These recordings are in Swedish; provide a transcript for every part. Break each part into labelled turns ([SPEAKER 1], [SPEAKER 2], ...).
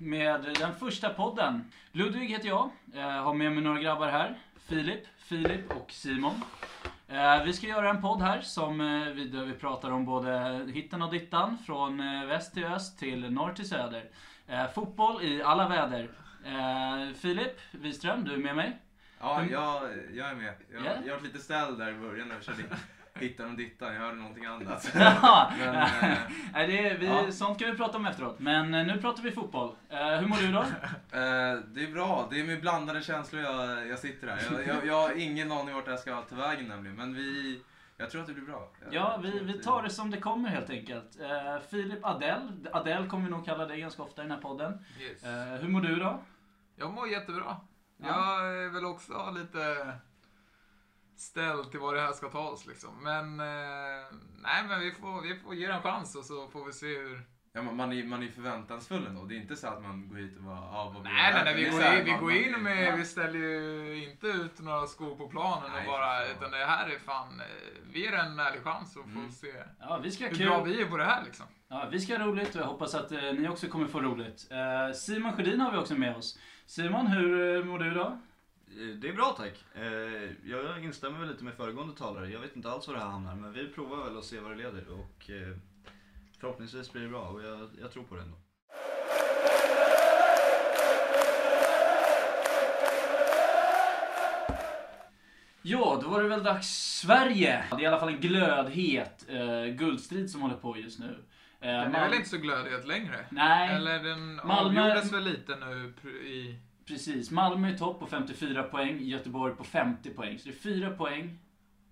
[SPEAKER 1] med den första podden. Ludvig heter jag, eh, har med mig några grabbar här. Filip, Filip och Simon. Eh, vi ska göra en podd här som eh, vi, där vi pratar om både hitten och dittan, från väst till öst till norr till söder. Fotboll i alla väder. Filip Wiström, du är med mig.
[SPEAKER 2] Ja,
[SPEAKER 1] Mm.
[SPEAKER 2] jag, jag är med. Jag,
[SPEAKER 1] Ja.
[SPEAKER 2] jag var lite ställd där i början när vi körde hittan och dittan. Jag hörde någonting annat.
[SPEAKER 1] Ja,
[SPEAKER 2] Men, eh,
[SPEAKER 1] Nej, det är, vi,
[SPEAKER 2] ja.
[SPEAKER 1] Sånt kan vi prata om efteråt. Men eh, nu pratar vi fotboll. Eh, hur mår du då?
[SPEAKER 2] eh, det är bra. Det är med blandade känslor jag, jag sitter här. Jag, jag, jag har ingen aning vart det här ska ta vägen nämligen. Men vi, jag tror att det blir bra. Jag
[SPEAKER 1] Ja, vi, vi tar det som det kommer helt enkelt. Eh, Filip Adell, Adell kommer vi nog kalla dig ganska ofta i den här podden.
[SPEAKER 3] Yes.
[SPEAKER 1] Hur mår du då?
[SPEAKER 3] Jag mår jättebra.
[SPEAKER 1] Ja.
[SPEAKER 3] Jag är väl också lite ställd till vad det här ska ta oss liksom. Men, eh, nej men vi får, vi får ge det en chans och så får vi se hur...
[SPEAKER 2] Ja, man, man, är, man är förväntansfull ändå. Det är inte så att man går hit och bara, ja vad vi
[SPEAKER 3] Nej, nej, nej, vi går in, vi
[SPEAKER 2] man-
[SPEAKER 3] går in med,
[SPEAKER 2] ja.
[SPEAKER 3] vi ställer ju inte ut några skor på planen
[SPEAKER 2] Nej,
[SPEAKER 3] och bara, utan det här är fan, eh, vi ger en ärlig chans och får
[SPEAKER 2] Mm.
[SPEAKER 3] se
[SPEAKER 1] Ja, vi ska
[SPEAKER 3] hur bra
[SPEAKER 1] kul.
[SPEAKER 3] vi är på det här liksom.
[SPEAKER 1] Ja, vi ska ha roligt och jag hoppas att eh, ni också kommer få roligt. Eh, Simon Sjödin har vi också med oss. Simon, hur eh, mår du då?
[SPEAKER 4] Eh, Det är bra tack. Eh, Jag instämmer väl lite med föregående talare. Jag vet inte alls var det här hamnar men vi provar väl och ser vad det leder och eh, förhoppningsvis blir det bra och jag, jag tror på det ändå.
[SPEAKER 1] Ja, då var det väl dags Sverige. Det är i alla fall en glödhet eh, guldstrid som håller på just nu. Eh,
[SPEAKER 3] Den är
[SPEAKER 1] Mal-
[SPEAKER 3] väl inte så glödhet längre?
[SPEAKER 1] Nej,
[SPEAKER 3] Eller den
[SPEAKER 1] Malmö-
[SPEAKER 3] avgjordes väl lite nu i
[SPEAKER 1] precis. Malmö är topp på 54 poäng, Göteborg på 50 poäng. Så det är 4 poäng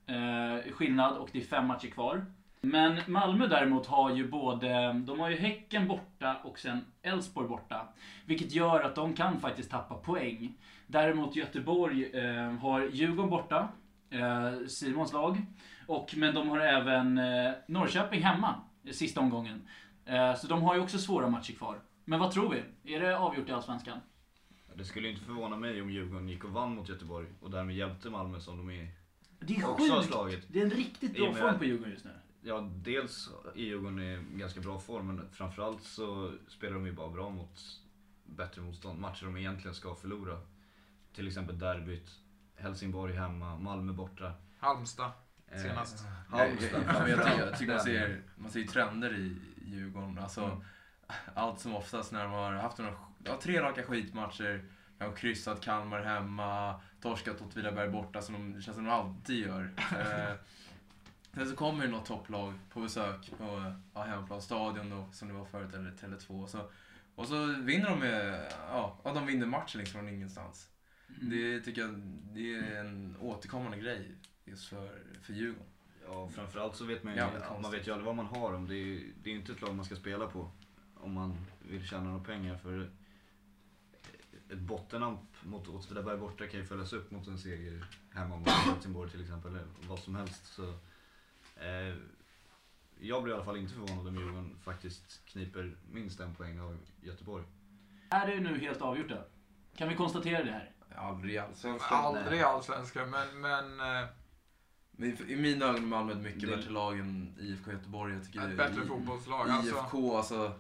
[SPEAKER 1] eh, skillnad och det är fem matcher kvar. Men Malmö däremot har ju både, de har ju Häcken borta och sen Elfsborg borta. Vilket gör att de kan faktiskt tappa poäng. Däremot Göteborg eh, har Djurgården borta, eh, Simons lag. Och, men de har även eh, Norrköping hemma, i sista omgången. Eh, så de har ju också svåra matcher kvar. Men vad tror vi? Är det avgjort i Allsvenskan?
[SPEAKER 4] Det skulle inte förvåna mig om Djurgården gick och vann mot Göteborg och därmed hjälpte Malmö som de är.
[SPEAKER 1] Det är
[SPEAKER 4] Också har slagit.
[SPEAKER 1] Det är en riktigt bra form på Djurgården just nu.
[SPEAKER 4] Ja, dels är Djurgården i ganska bra form men framförallt så spelar de ju bara bra mot bättre motstånd. Matcher de egentligen ska förlora. Till exempel derbyt, Helsingborg hemma, Malmö borta.
[SPEAKER 3] Halmstad
[SPEAKER 4] Eh,
[SPEAKER 3] senast.
[SPEAKER 4] Halmstad
[SPEAKER 2] Ja, men jag tycker, jag tycker man, ser, man ser ju trender i Djurgården. Alltså,
[SPEAKER 4] Mm.
[SPEAKER 2] Allt som oftast när de har haft några, ja, tre raka skitmatcher, de har kryssat Kalmar hemma, torskat Åtvidaberg borta som de, det känns som de alltid gör. Eh, sen så kommer det något topplag på besök på ja, hemmaplanstadion då, som det var förut, eller Tele2. Och så, och så vinner de med, ja, ja, de vinner matchen liksom från ingenstans.
[SPEAKER 1] Mm.
[SPEAKER 2] Det tycker jag det är en återkommande grej just för, för Djurgården.
[SPEAKER 4] Ja, framförallt så vet man ju,
[SPEAKER 2] Jävligt
[SPEAKER 4] man vet ju aldrig vad man har om. Det är ju det är inte ett lag man ska spela på om man vill tjäna några pengar. För ett bottenamp mot Åtvidaberg borta kan ju följas upp mot en seger hemma mot Helsingborg till exempel. Eller vad som helst. Så, eh, jag blir i alla fall inte förvånad om Djurgården faktiskt kniper minst en poäng av Göteborg.
[SPEAKER 1] Är det nu helt avgjort då? Kan vi konstatera det här?
[SPEAKER 2] Aldrig i Allsvenskan.
[SPEAKER 3] Aldrig allsvenskan, men, men eh,
[SPEAKER 2] Men I mina ögon är Malmö ett mycket
[SPEAKER 4] Det-
[SPEAKER 2] bättre lag än IFK Göteborg. Jag tycker
[SPEAKER 3] ett bättre
[SPEAKER 2] i-
[SPEAKER 3] fotbollslag. Alltså,
[SPEAKER 2] IFK, alltså... eh,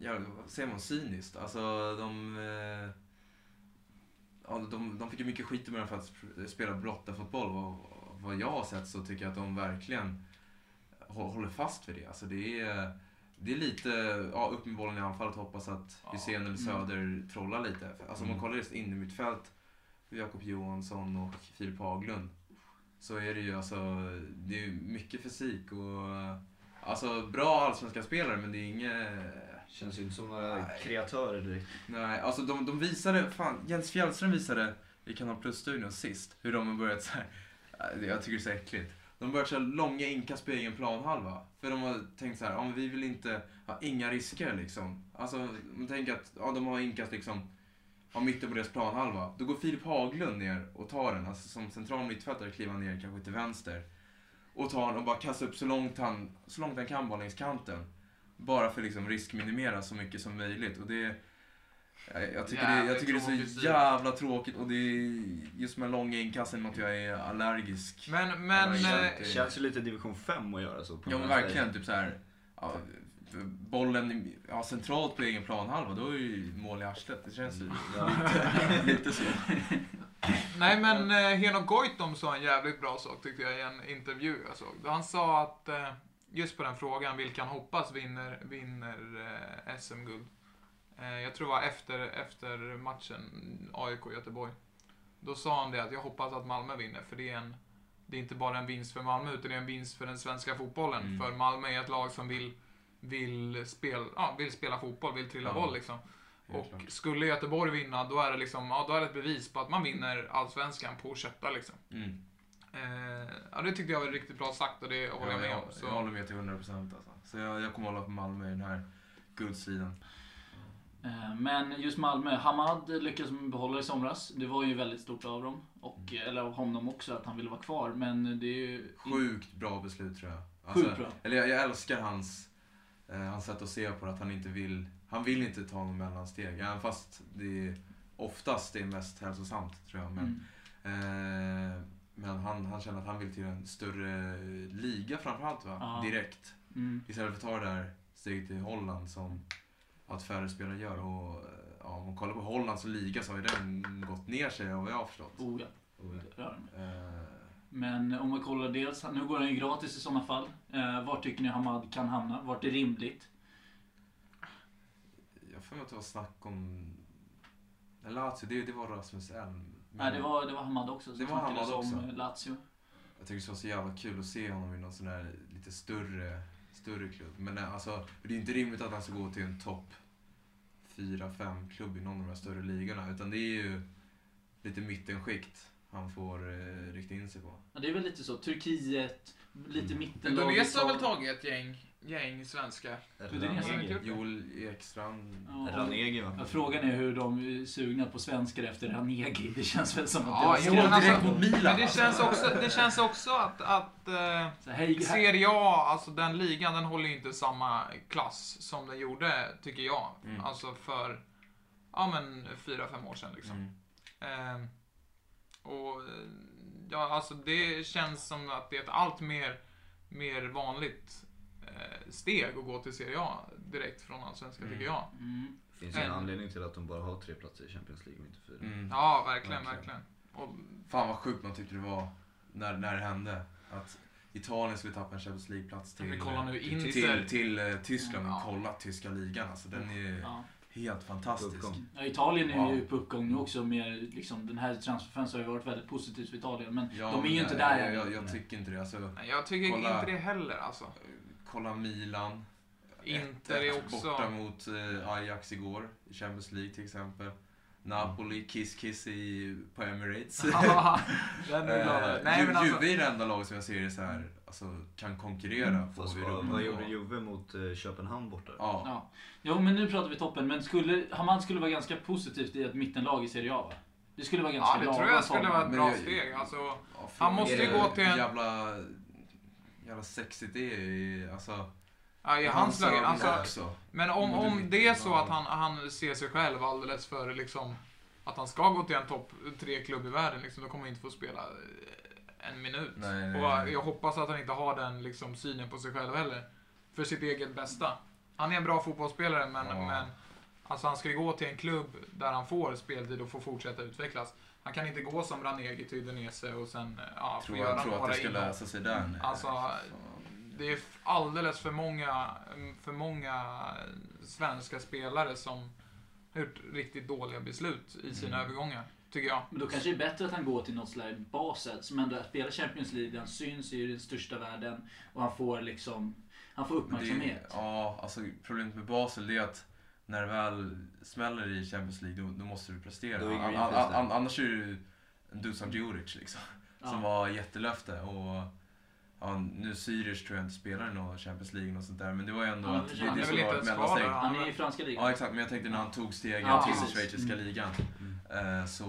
[SPEAKER 2] Ja, vad säger man? Cyniskt. Alltså, de... eh, Ja, de, de fick ju mycket skit början för att sp- spela brottarfotboll. Vad, vad jag har sett så tycker jag att de verkligen hå- håller fast vid det. Alltså, det är... Det är lite, ja, upp med bollen i anfallet och hoppas att
[SPEAKER 3] Ja.
[SPEAKER 2] Hysén eller
[SPEAKER 1] Mm.
[SPEAKER 2] Söder trollar lite. Alltså om man
[SPEAKER 4] Mm.
[SPEAKER 2] kollar just in i mitt fält Jakob Johansson och Filip Haglund. Så är det ju alltså, det är mycket fysik och alltså bra allsvenska spelare men det är inget...
[SPEAKER 4] Känns ju inte som några
[SPEAKER 2] Nej.
[SPEAKER 4] kreatörer direkt.
[SPEAKER 2] Nej, alltså de, de visade, fan Jens Fjällström visade i Kanal Plus-studion sist hur de har börjat så här. äh, jag tycker det är så äckligt. De har börjat köra långa inkast på egen planhalva. För de har tänkt så här, ja, men vi vill inte ha inga risker liksom. Alltså, man tänker att ja, de har inkast liksom ja, mitten på deras planhalva. Då går Filip Haglund ner och tar den, alltså som central mittfältare kliver han ner kanske till vänster. Och tar den och bara kastar upp så långt han, så långt han kan bara längs kanten. Bara för liksom riskminimera så mycket som möjligt. Och det, jag, jag, tycker det, jag tycker det är så jävla tråkigt och det är just med långa inkasten något jag är allergisk.
[SPEAKER 3] Men, men
[SPEAKER 2] Ja,
[SPEAKER 3] eh,
[SPEAKER 4] Det känns ju lite division 5 att göra så. På
[SPEAKER 2] Ja men verkligen, typ så här. Ja, bollen ja, centralt på egen planhalva, då är det ju mål i arslet. Det känns ju
[SPEAKER 4] Ja.
[SPEAKER 2] lite så.
[SPEAKER 3] Nej men eh, Henok Goitom sa en jävligt bra sak tyckte jag i en intervju jag såg. Han sa att, eh, just på den frågan, vilka han hoppas vinner, vinner eh, SM-guld. Eh, jag tror det var efter, efter matchen AIK-Göteborg. Då sa han det att jag hoppas att Malmö vinner, för det är en det är inte bara en vinst för Malmö, utan det är en vinst för den svenska fotbollen.
[SPEAKER 2] Mm.
[SPEAKER 3] För Malmö är ett lag som vill, vill, spel, ja, vill spela fotboll, vill trilla
[SPEAKER 2] Ja.
[SPEAKER 3] boll liksom. Och
[SPEAKER 2] klart.
[SPEAKER 3] skulle Göteborg vinna, då är det liksom, ja, då är det ett bevis på att man vinner allsvenskan på kötta liksom.
[SPEAKER 2] Mm.
[SPEAKER 3] Eh, ja, det tyckte jag var riktigt bra sagt och det håller jag med
[SPEAKER 2] jag,
[SPEAKER 3] om. Så.
[SPEAKER 2] jag håller med till 100% alltså. Så jag, jag kommer hålla på Malmö i den här guldstriden.
[SPEAKER 1] Eh, Men just Malmö, Hamad lyckades behålla i somras. Det var ju väldigt stort av dem. Och, eller av honom också, att han ville vara kvar. Men det är ju...
[SPEAKER 2] Sjukt bra beslut tror jag. Alltså,
[SPEAKER 1] Sjukt bra.
[SPEAKER 2] Eller jag, jag älskar hans, eh, hans sätt att se på det, att han inte vill, han vill inte ta någon mellansteg. Även fast det är, oftast det är mest hälsosamt tror jag. Men,
[SPEAKER 1] Mm.
[SPEAKER 2] eh, men han, han känner att han vill till en större liga framförallt va?
[SPEAKER 1] Ja.
[SPEAKER 2] Direkt.
[SPEAKER 1] Mm.
[SPEAKER 2] Istället för att ta det där steget till Holland som allt färre spelare gör. Och, ja, om man kollar på Hollands liga så har ju den gått ner sig av vad jag har förstått.
[SPEAKER 1] Oh, ja. Gör den.
[SPEAKER 2] Eh,
[SPEAKER 1] Men om man kollar dels, nu går han ju gratis i sådana fall. Eh, vart tycker ni Hamad kan hamna? Vart är rimligt?
[SPEAKER 2] Jag får att det var snack om... Lazio, det, det var Rasmus Elm. Men
[SPEAKER 1] Nej, det var, det var Hamad också. som
[SPEAKER 2] Det var
[SPEAKER 1] snackades
[SPEAKER 2] Hamad
[SPEAKER 1] om
[SPEAKER 2] också.
[SPEAKER 1] eh, Lazio.
[SPEAKER 2] Jag tycker det vara så jävla kul att se honom i någon sån där lite större, större klubb. Men eh, alltså, det är ju inte rimligt att han ska gå till en topp 4-5 klubb i någon av de här större ligorna. Utan det är ju lite mittenskikt han får eh, rikta in sig på.
[SPEAKER 1] Ja, det är väl lite så. Turkiet, lite
[SPEAKER 2] Mm.
[SPEAKER 1] mittenlag.
[SPEAKER 3] Indonesien har väl tagit ett gäng, gäng.
[SPEAKER 1] Udinese.
[SPEAKER 3] Ranegi.
[SPEAKER 2] Joel Ekstrand.
[SPEAKER 1] Ja.
[SPEAKER 4] Ranegi va?
[SPEAKER 1] Ja, frågan är hur de är sugna på svenskar efter Ranegi. Det känns väl som att
[SPEAKER 3] Ja,
[SPEAKER 1] det var
[SPEAKER 2] direkt
[SPEAKER 3] alltså,
[SPEAKER 2] mot Milan,
[SPEAKER 3] Men det
[SPEAKER 2] alltså.
[SPEAKER 3] känns också, det känns också att, att eh,
[SPEAKER 1] Så, hej,
[SPEAKER 3] Serie A, alltså den ligan, den håller ju inte samma klass som den gjorde, tycker jag.
[SPEAKER 2] Mm.
[SPEAKER 3] Alltså för, ja men, fyra, fem år sedan liksom.
[SPEAKER 2] Mm.
[SPEAKER 3] Eh, och ja, alltså det känns som att det är ett allt mer, mer vanligt steg att gå till Serie A direkt från Allsvenskan,
[SPEAKER 2] Mm.
[SPEAKER 3] tycker jag.
[SPEAKER 1] Mm.
[SPEAKER 4] Det finns ju en anledning till att de bara har tre platser i Champions League och inte fyra.
[SPEAKER 2] Mm.
[SPEAKER 3] Ja, verkligen,
[SPEAKER 2] Verkligen.
[SPEAKER 3] verkligen. Och,
[SPEAKER 2] Fan vad sjukt man tyckte det var när, när det hände. Att Italien skulle tappa en Champions League-plats till, till, till, till eh, Tyskland.
[SPEAKER 3] Ja.
[SPEAKER 2] Kolla tyska ligan alltså. Den är
[SPEAKER 1] Ja.
[SPEAKER 2] helt fantastisk.
[SPEAKER 1] Ja, Italien är
[SPEAKER 2] Ja.
[SPEAKER 1] ju på uppgång nu också. Med, liksom, den här transferfönstret har ju varit väldigt positivt för Italien. Men
[SPEAKER 2] Ja,
[SPEAKER 1] de är ju inte där
[SPEAKER 2] jag, jag, jag tycker inte det. Alltså,
[SPEAKER 3] nej, jag tycker
[SPEAKER 2] Kolla.
[SPEAKER 3] inte det heller alltså.
[SPEAKER 2] Kolla Milan.
[SPEAKER 3] Inter är
[SPEAKER 2] 1-1
[SPEAKER 3] också...
[SPEAKER 2] Borta mot eh, Ajax igår i Champions League till exempel. Napoli, Kiss Kiss i, på Emirates.
[SPEAKER 3] Ja, den är glad.
[SPEAKER 2] Eh,
[SPEAKER 3] Nej men alltså,
[SPEAKER 2] Juve är det enda laget som jag ser så här, alltså, kan konkurrera på
[SPEAKER 4] Fast
[SPEAKER 2] Europa.
[SPEAKER 4] vad, vad gjorde Juve mot eh, Köpenhamn borta?
[SPEAKER 2] Ja,
[SPEAKER 1] Ja. Jo, men nu pratar vi toppen. Men skulle, Hamad skulle vara ganska positivt i ett mittenlag i Serie A, va? Det skulle vara ganska
[SPEAKER 3] ja, det
[SPEAKER 1] lagom
[SPEAKER 3] tror jag skulle vara ett bra steg. Alltså,
[SPEAKER 2] Ja,
[SPEAKER 3] Han måste ju gå till en-
[SPEAKER 2] Jävla, jävla sexigt det är i- alltså.
[SPEAKER 3] ja, i hans läge. Alltså, men om, om det är så att han, han ser sig själv alldeles för liksom att han ska gå till en topp tre klubb i världen, liksom, då kommer han inte få spela eh, en minut.
[SPEAKER 2] Nej, nej,
[SPEAKER 3] Och jag hoppas att han inte har den liksom, synen på sig själv heller. För sitt eget bästa. Han är en bra fotbollsspelare, men,
[SPEAKER 2] Ja.
[SPEAKER 3] men alltså, han ska ju gå till en klubb där han får speltid och får fortsätta utvecklas. Han kan inte gå som Ranegi till Udinese och sen eh, ja, få
[SPEAKER 2] Tror
[SPEAKER 3] göra
[SPEAKER 2] jag tror att
[SPEAKER 3] några
[SPEAKER 2] det ska lösa sig där. Nej,
[SPEAKER 3] Alltså. Det är alldeles för många, för många svenska spelare som har gjort riktigt dåliga beslut i sina
[SPEAKER 2] Mm.
[SPEAKER 3] övergångar, tycker jag.
[SPEAKER 1] Men då kanske det är bättre att han går till något slags Basel som ändå spelar Champions League. Han syns i den största världen och han får liksom han får
[SPEAKER 2] Men det,
[SPEAKER 1] uppmärksamhet.
[SPEAKER 2] ja, alltså problemet med Basel är att när det väl smäller i Champions League då, då måste du prestera.
[SPEAKER 4] Då är
[SPEAKER 2] An, an, an, annars är du en Dusan Djuric liksom. Som
[SPEAKER 1] Ja.
[SPEAKER 2] var jättelöfte. Och, ja, nu Zürich tror jag inte spelar i någon Champions League och sånt där. Men det var ju ändå
[SPEAKER 1] Ja,
[SPEAKER 2] att det skulle
[SPEAKER 3] inte
[SPEAKER 2] vara ett mellansteg.
[SPEAKER 1] Han är i franska ligan.
[SPEAKER 2] Ja exakt, men jag tänkte när han tog stegen
[SPEAKER 1] Ja,
[SPEAKER 2] till
[SPEAKER 1] precis.
[SPEAKER 2] schweiziska
[SPEAKER 1] Mm.
[SPEAKER 2] ligan.
[SPEAKER 4] Mm.
[SPEAKER 2] Eh, så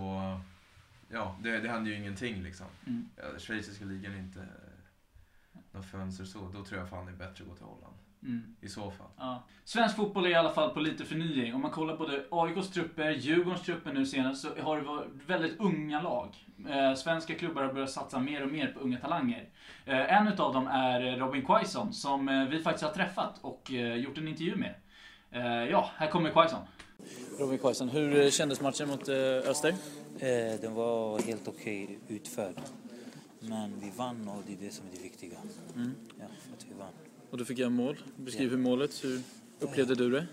[SPEAKER 2] ja, det, det hände ju ingenting liksom.
[SPEAKER 1] Mm.
[SPEAKER 2] Ja, schweiziska ligan är inte något fönster så. Då tror jag fan det är bättre att gå till Holland.
[SPEAKER 1] Mm.
[SPEAKER 2] i så fall.
[SPEAKER 1] Ja. Svensk fotboll är i alla fall på lite förnying. Om man kollar både AIKs trupper, Djurgårdens trupper nu senast, så har det varit väldigt unga lag. Eh, svenska klubbar har börjat satsa mer och mer på unga talanger. Eh, en utav dem är Robin Quaison, som eh, vi faktiskt har träffat och eh, gjort en intervju med. Eh, ja, här kommer Quaison. Robin Quaison, hur kändes matchen mot eh, Öster?
[SPEAKER 5] Eh, den var helt okej utförd. Men vi vann och det är det som är det viktiga.
[SPEAKER 1] Mm.
[SPEAKER 5] Ja.
[SPEAKER 1] Och du fick göra mål. Beskriv hur målet, hur upplevde du det?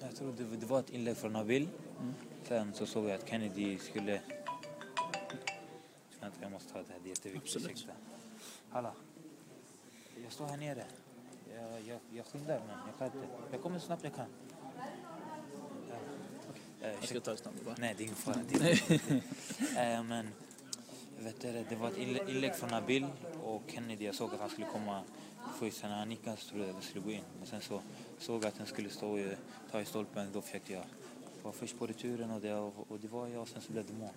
[SPEAKER 5] Jag tror det, det var ett inlägg från Nabil.
[SPEAKER 1] Mm.
[SPEAKER 5] Sen så såg jag att Kennedy skulle... Vänta, jag måste ta det här. Det är jätteviktigt.
[SPEAKER 1] Absolut.
[SPEAKER 5] Ursäkta. Hallå. Jag står här nere. Jag, jag, jag skyndar men jag kan inte. Jag kommer så snabbt jag kan. Ja. Eh,
[SPEAKER 1] Jag ska ta det snabbt bara.
[SPEAKER 5] Nej, det är ingen fara. Äh, men, vet du, det var ett inlä- inlägg från Nabil och Kennedy. Jag såg att han skulle komma få i sig när han nickade så trodde jag att den skulle gå in. Men sen så såg jag att den skulle stå i, ta i stolpen. Då försökte jag vara först på returen och det, och, och det var jag och sen så blev det mål.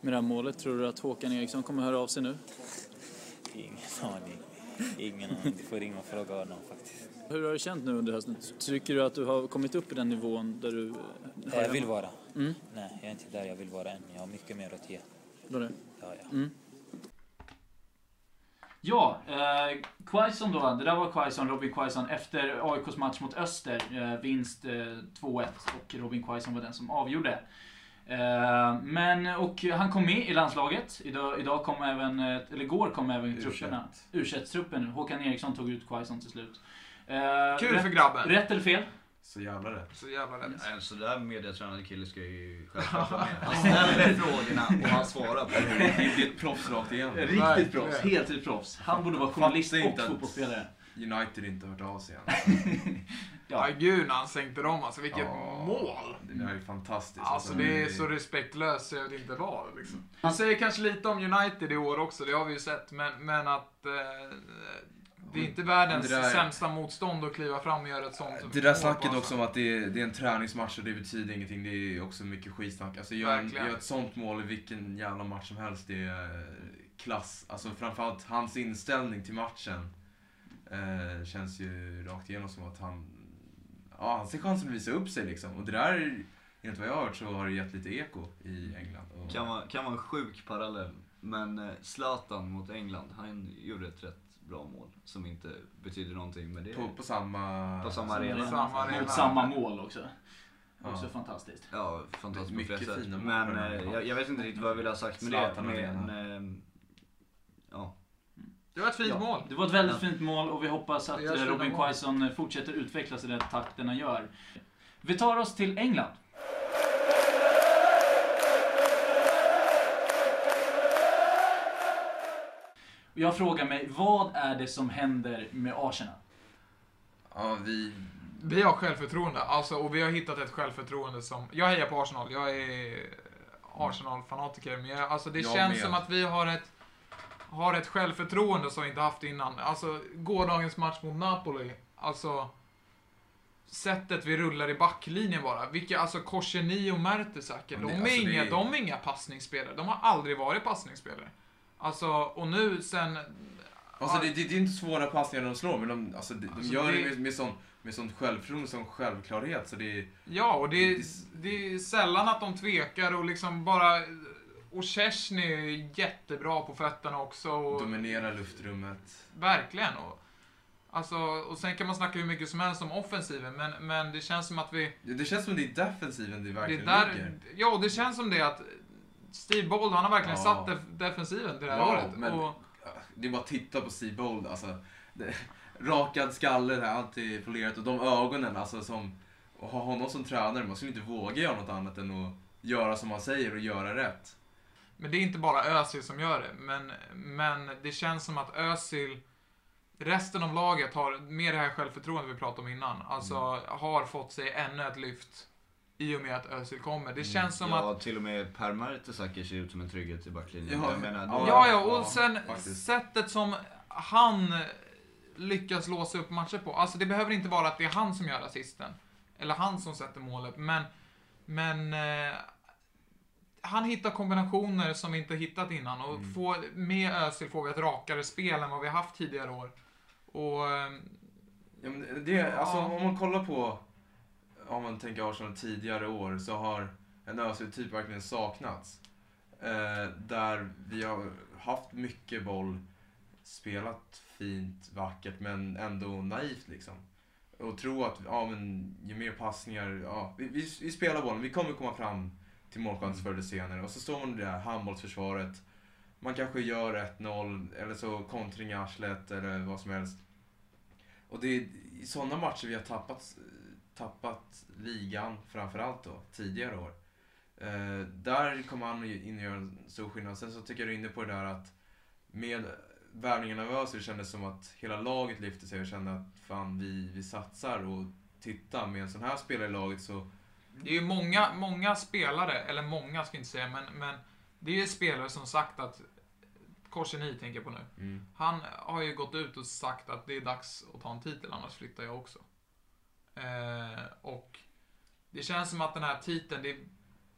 [SPEAKER 1] Med det här målet, tror du att Håkan Eriksson kommer höra av sig nu?
[SPEAKER 5] Ingen aning. Ingen aning. Du får ringa och fråga honom faktiskt.
[SPEAKER 1] Hur har du känt nu under hösten? Tycker du att du har kommit upp i den nivån där du...
[SPEAKER 5] Där jag vill vara.
[SPEAKER 1] Mm.
[SPEAKER 5] Nej, jag är inte där jag vill vara än. Jag har mycket mer att ge.
[SPEAKER 1] Då det.
[SPEAKER 5] Ja, ja.
[SPEAKER 1] Mm. Ja, eh, Quaison då. Det där var Quaison, Robin Quaison efter AIKs match mot Öster. Eh, vinst eh, 2-1 och Robin Quaison var den som avgjorde. Eh, men, och han kom med i landslaget. Idag, idag kom även, eh, eller igår kom även trupperna. u truppen Håkan Eriksson tog ut Quaison till slut. Eh,
[SPEAKER 3] Kul för grabben.
[SPEAKER 1] rätt eller fel?
[SPEAKER 2] Så jävla rätt.
[SPEAKER 3] Så jävla rätt.
[SPEAKER 4] En sådär mediatränad kille ska ju självklart vara med. Han ställer frågorna och han svarar på dem.
[SPEAKER 2] Riktigt proffs rakt igenom.
[SPEAKER 1] Riktigt proffs. Helt ett proffs. Han borde vara journalist och fotbollsspelare.
[SPEAKER 2] United inte hört av sig än.
[SPEAKER 3] Ja, gud när han sänkte dem alltså. Vilket
[SPEAKER 2] Ja,
[SPEAKER 3] mål!
[SPEAKER 2] Det där är fantastiskt.
[SPEAKER 3] Alltså det är så respektlöst så jag vet inte vad liksom. Han säger kanske lite om United i år också, det har vi ju sett. Men, men att eh, det är inte världens
[SPEAKER 2] där-
[SPEAKER 3] sämsta motstånd att kliva fram och göra ett sånt
[SPEAKER 2] Det där snacket också om att det är, det är en träningsmatch och det betyder ingenting. Det är också mycket skitsnack. Alltså gör, en, gör ett sånt mål i vilken jävla match som helst. Det är eh, klass. Alltså framförallt hans inställning till matchen. Eh, känns ju rakt igenom som att han... Ja, han ser chansen att visa upp sig liksom. Och det där, enligt vad jag har hört så har det gett lite eko i England. Och,
[SPEAKER 4] Kan vara, kan vara en sjuk parallell. Men eh, Zlatan mot England, han gjorde ett rätt bra mål. Som inte betyder någonting. Men det
[SPEAKER 2] på, på samma...
[SPEAKER 4] På samma arena.
[SPEAKER 3] Samma arena.
[SPEAKER 1] Mot samma mål också.
[SPEAKER 2] Ja.
[SPEAKER 1] Också fantastiskt.
[SPEAKER 4] Ja, fantastiskt på
[SPEAKER 2] Mycket
[SPEAKER 4] flera sätt.
[SPEAKER 2] fina mål
[SPEAKER 4] Men
[SPEAKER 2] på
[SPEAKER 4] eh, jag, jag vet inte riktigt vad jag vill ha sagt med det.
[SPEAKER 2] Zlatan
[SPEAKER 4] Med,
[SPEAKER 2] Arena.
[SPEAKER 4] en, eh, ja.
[SPEAKER 3] Det var ett fint
[SPEAKER 1] Ja,
[SPEAKER 3] mål.
[SPEAKER 1] Det var ett väldigt fint mål och vi hoppas att Robin. Quaison fortsätter utvecklas i den takten han gör. Vi tar oss till England. Jag frågar mig, vad är det som händer med Arsenal?
[SPEAKER 2] Ja, vi...
[SPEAKER 3] Vi har självförtroende, alltså, och vi har hittat ett självförtroende som... Jag hejar på Arsenal, jag är Arsenal-fanatiker, men jag, alltså, det
[SPEAKER 2] Jag
[SPEAKER 3] känns
[SPEAKER 2] med.
[SPEAKER 3] som att vi har ett, har ett självförtroende som vi inte haft innan. Alltså, gårdagens match mot Napoli, alltså... Sättet vi rullar i backlinjen bara. Vilka, alltså Kosheni och Mertesacker, de, är
[SPEAKER 2] alltså,
[SPEAKER 3] inga,
[SPEAKER 2] är-
[SPEAKER 3] de är inga passningsspelare. De har aldrig varit passningsspelare. Alltså, och nu sen...
[SPEAKER 2] Alltså det, det, det är inte svåra passningar de slår, men de, alltså, de, de
[SPEAKER 3] Alltså,
[SPEAKER 2] gör det
[SPEAKER 3] det-
[SPEAKER 2] med, med, sån, med sån självförtroende, sån självklarhet. Så det är,
[SPEAKER 3] Ja, och det är, det är sällan att de tvekar och liksom bara... Och Chesney är jättebra på fötterna också. Och,
[SPEAKER 2] dominerar luftrummet.
[SPEAKER 3] verkligen. Och, alltså, och sen kan man snacka hur mycket som helst om offensiven, men, men det känns som att vi...
[SPEAKER 2] Det, det känns som det är defensiven det
[SPEAKER 3] Det
[SPEAKER 2] verkligen
[SPEAKER 3] där,
[SPEAKER 2] ligger.
[SPEAKER 3] ja, det känns som det att Steve Bold, han har verkligen
[SPEAKER 2] Ja.
[SPEAKER 3] satt def- defensiven till det här
[SPEAKER 2] Ja,
[SPEAKER 3] året.
[SPEAKER 2] men-
[SPEAKER 3] Och,
[SPEAKER 2] Det är bara att titta på Steve Bold, alltså. Det, rakad skalle, det här antipolerat och de ögonen, alltså som... Och ha honom som tränare, man skulle inte våga göra något annat än att göra som han säger och göra rätt.
[SPEAKER 3] men det är inte bara Özil som gör det, men, men det känns som att Özil Resten av laget har, med det här självförtroendet vi pratade om innan, alltså har fått sig ännu ett lyft i och med att Özil kommer. Det känns som att
[SPEAKER 4] ja, till och med Per Mertesacker ser ut som en trygghet i backlinjen.
[SPEAKER 2] Ja,
[SPEAKER 4] jag menar,
[SPEAKER 2] ja.
[SPEAKER 4] då-
[SPEAKER 3] Ja, ja, och
[SPEAKER 2] Ja,
[SPEAKER 3] sen
[SPEAKER 2] faktiskt.
[SPEAKER 3] sättet som han lyckas låsa upp matcher på. Alltså det behöver inte vara att det är han som gör assisten. Eller han som sätter målet, men... Men... Eh, han hittar kombinationer som vi inte hittat innan och
[SPEAKER 2] Mm.
[SPEAKER 3] får, med Özil får vi ett rakare spel än vad vi har haft tidigare år. Och... Eh,
[SPEAKER 2] Ja, men det, alltså,
[SPEAKER 3] Ja.
[SPEAKER 2] om man kollar på, om man tänker Arsenal tidigare år, så har en Özil-typ verkligen saknats. Eh, där vi har haft mycket boll, spelat fint, vackert, men ändå naivt liksom. Och tro att, ja men, ju mer passningar, ja, vi, vi, vi spelar bollen, vi kommer komma fram till målchans förr eller senare. Och så står man i det här handbollsförsvaret. Man kanske gör 1-0, eller så kontring i arslet, eller vad som helst. Och det är i sådana matcher vi har tappat, tappat ligan framförallt då, tidigare år. Eh, där kommer han in och gör en stor skillnad. Sen så tycker jag du är inne på det där att med värvningen av Özil kändes som att hela laget lyfte sig och kände att fan vi, vi satsar och titta med en sån här spelare i laget så
[SPEAKER 3] Det är ju många, många spelare, eller många ska jag inte säga, men, men det är ju spelare som sagt att Korseni tänker jag på nu. Han har ju gått ut och sagt att det är dags att ta en titel, annars flyttar jag också. Eh, och det känns som att den här titeln, det är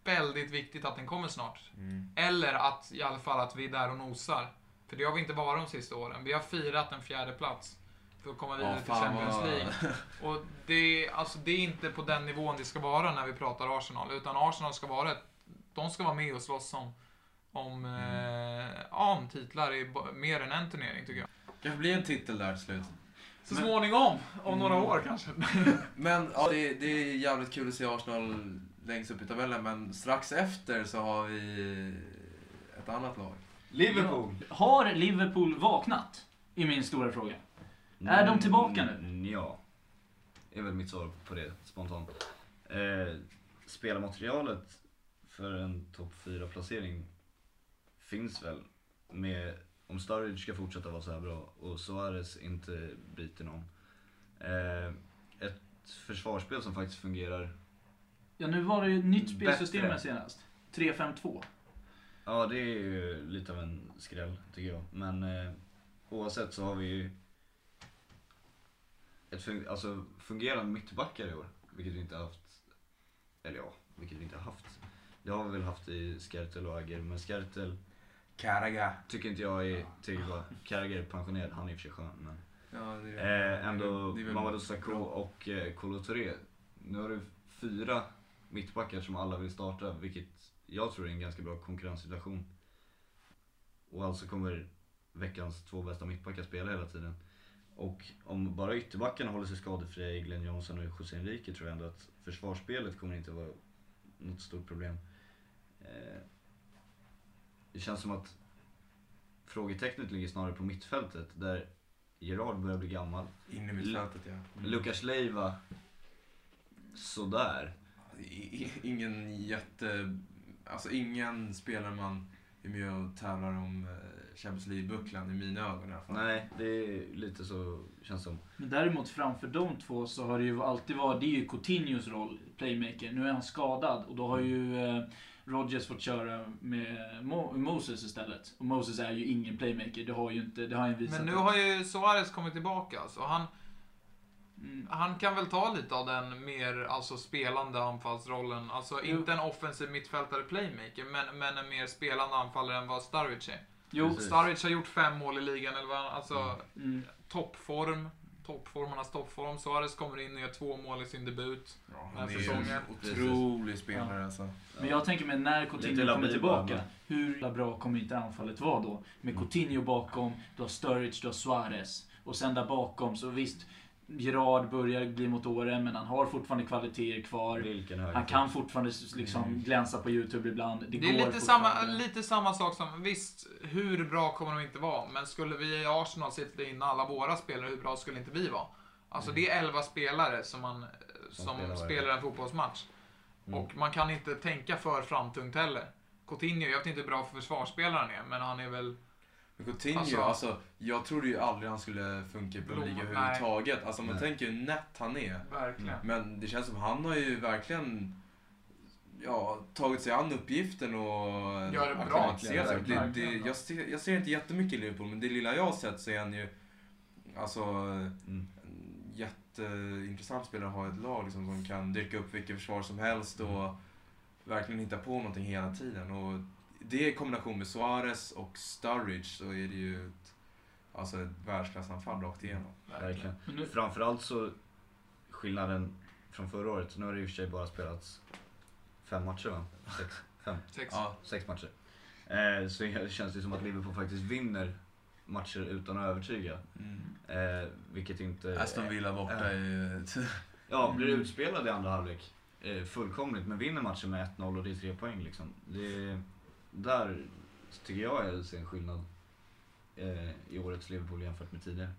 [SPEAKER 3] väldigt viktigt att den kommer snart.
[SPEAKER 2] mm.
[SPEAKER 3] Eller att i alla fall att vi är där och nosar. För det har vi inte varit de sista åren. Vi har firat en fjärde plats för att komma vidare
[SPEAKER 2] Ja,
[SPEAKER 3] till Champions
[SPEAKER 2] vad-
[SPEAKER 3] League. Och det, är- alltså, det är inte på den nivån det ska vara när vi pratar Arsenal. Utan Arsenal ska vara ett, De ska vara med och slåss om, om,
[SPEAKER 2] Mm.
[SPEAKER 3] eh, ja, om titlar i mer än en turnering tycker jag.
[SPEAKER 2] kanske blir en titel där till slut.
[SPEAKER 3] Så
[SPEAKER 2] Men-
[SPEAKER 3] småningom, om några
[SPEAKER 2] Mm.
[SPEAKER 3] år kanske.
[SPEAKER 2] Men ja, det, det är jävligt kul att se Arsenal längst upp i tabellen, men strax efter så har vi ett annat lag.
[SPEAKER 4] Liverpool.
[SPEAKER 1] Har Liverpool vaknat? Är min stora fråga. Är de tillbaka nu?
[SPEAKER 4] Mm, Ja. är väl mitt svar på det spontant. Eh, spelarmaterialet för en topp 4-placering finns väl med om Sturridge ska fortsätta vara så här bra och Suarez inte biter någon. Eh, ett försvarsspel som faktiskt fungerar.
[SPEAKER 1] Ja, nu var det ju ett nytt spelsystem senast. 3-5-2.
[SPEAKER 4] Ja, det är ju lite av en skräll tycker jag. Men eh, oavsett så har vi ju ett fun- alltså, fungerande mittbackar i år. Vilket vi inte har haft. Eller ja, vilket vi inte har haft. Det har vi väl haft i Skertel och Agger. Men Skertel
[SPEAKER 2] Karaga.
[SPEAKER 4] tycker inte jag är tillräckligt bra. Carragher är pensionerad, han är i och för sig skön. Men
[SPEAKER 2] Ja, det är,
[SPEAKER 4] eh, ändå Mamadou Sakho och eh, Kolo Touré. Nu har du fyra mittbackar som alla vill starta, vilket jag tror är en ganska bra konkurrenssituation. Och alltså kommer veckans två bästa mittbackar spela hela tiden. Och om bara ytterbackarna håller sig skadefria i Glenn Johnson och José Enrique tror jag ändå att försvarsspelet kommer inte vara något stort problem. Eh, det känns som att frågetecknet ligger snarare på mittfältet där Gerard börjar bli gammal.
[SPEAKER 2] Inne i mittfältet ja.
[SPEAKER 4] Lukas Leiva, sådär.
[SPEAKER 2] I- Ingen jätte... Alltså ingen spelare man är med och tävlar om eh, Champions League-bucklan i mina ögon i alla fall.
[SPEAKER 4] Nej, det är lite så känns som.
[SPEAKER 1] Men däremot framför de två så har det ju alltid varit, det är ju Coutinhos roll, playmaker. Nu är han skadad och då har ju eh, Rodgers fått köra med Mo- Moses istället. Och Moses är ju ingen playmaker, det har ju inte, det har han ju visat.
[SPEAKER 3] Men nu
[SPEAKER 1] att-
[SPEAKER 3] har ju Suarez kommit tillbaka. Så han,
[SPEAKER 1] Mm.
[SPEAKER 3] han kan väl ta lite av den mer alltså, spelande anfallsrollen. Alltså
[SPEAKER 1] Jo.
[SPEAKER 3] inte en offensiv mittfältare playmaker, men, men en mer spelande anfallare än vad Sturridge är.
[SPEAKER 1] Jo,
[SPEAKER 4] Precis.
[SPEAKER 3] Sturridge har gjort fem mål i ligan, eller vad alltså
[SPEAKER 1] mm.
[SPEAKER 3] toppform. Toppformarnas toppform. Suarez kommer in och gör två mål i sin debut.
[SPEAKER 2] Ja,
[SPEAKER 3] Den
[SPEAKER 2] han
[SPEAKER 3] här
[SPEAKER 2] är
[SPEAKER 3] säsongen.
[SPEAKER 2] en otrolig spelare alltså.
[SPEAKER 1] Men jag tänker mig när Coutinho
[SPEAKER 4] Lite
[SPEAKER 1] kommer tillbaka,
[SPEAKER 4] bara.
[SPEAKER 1] hur bra kommer inte anfallet vara då? Med
[SPEAKER 4] Mm.
[SPEAKER 1] Coutinho bakom, du har Sturridge, du har Suarez. Och sen där bakom, så visst, Gerard börjar bli mot åren, men han har fortfarande kvaliteter kvar. Han kan fortfarande liksom glänsa på YouTube ibland. Det,
[SPEAKER 3] Det är
[SPEAKER 1] går
[SPEAKER 3] lite samma, lite samma sak som, visst, hur bra kommer de inte vara? Men skulle vi i Arsenal sitta in alla våra spelare, hur bra skulle inte vi vara? Alltså det är 11 spelare som, man, som,
[SPEAKER 4] spelar
[SPEAKER 3] spelar en fotbollsmatch.
[SPEAKER 4] Mm.
[SPEAKER 3] Och man kan inte tänka för framtungt heller. Coutinho, jag vet inte hur bra försvarsspelaren är, men han är väl...
[SPEAKER 2] Men Coutinho,
[SPEAKER 3] Alltså-
[SPEAKER 2] alltså, jag trodde ju aldrig han skulle funka i Premier League överhuvudtaget. Alltså man
[SPEAKER 4] Nej.
[SPEAKER 2] tänker hur nätt han är.
[SPEAKER 3] Verkligen.
[SPEAKER 2] Men det känns som han har ju verkligen ja, tagit sig an uppgiften och
[SPEAKER 3] Gör det bra.
[SPEAKER 2] acklimatiserat sig. Det,
[SPEAKER 3] Verkligen.
[SPEAKER 2] det, jag, ser, jag ser inte jättemycket i Liverpool, men det lilla jag har sett så är han ju alltså,
[SPEAKER 4] Mm.
[SPEAKER 2] en jätteintressant spelare att ha ett lag liksom, som kan dyka upp vilket försvar som helst och verkligen hitta på någonting hela tiden. Och det i kombination med Suarez och Sturridge så är det ju ett alltså ett världsklassanfall rakt igenom.
[SPEAKER 4] Verkligen.
[SPEAKER 1] Men nu,
[SPEAKER 4] Framförallt så skillnaden från förra året, nu har det i och för sig bara spelats fem matcher va? Sex, fem,
[SPEAKER 3] Sex.
[SPEAKER 2] Ja,
[SPEAKER 4] sex matcher. Eh, så känns det som att Liverpool faktiskt vinner matcher utan att övertyga.
[SPEAKER 2] mm.
[SPEAKER 4] Eh, vilket inte...
[SPEAKER 2] Aston Villa borta i...
[SPEAKER 4] Ja, blir utspelad i andra halvlek eh, fullkomligt men vinner matchen med 1-0 och det är tre poäng liksom. Det, där tycker jag jag ser en skillnad eh, i årets Liverpool jämfört med tidigare.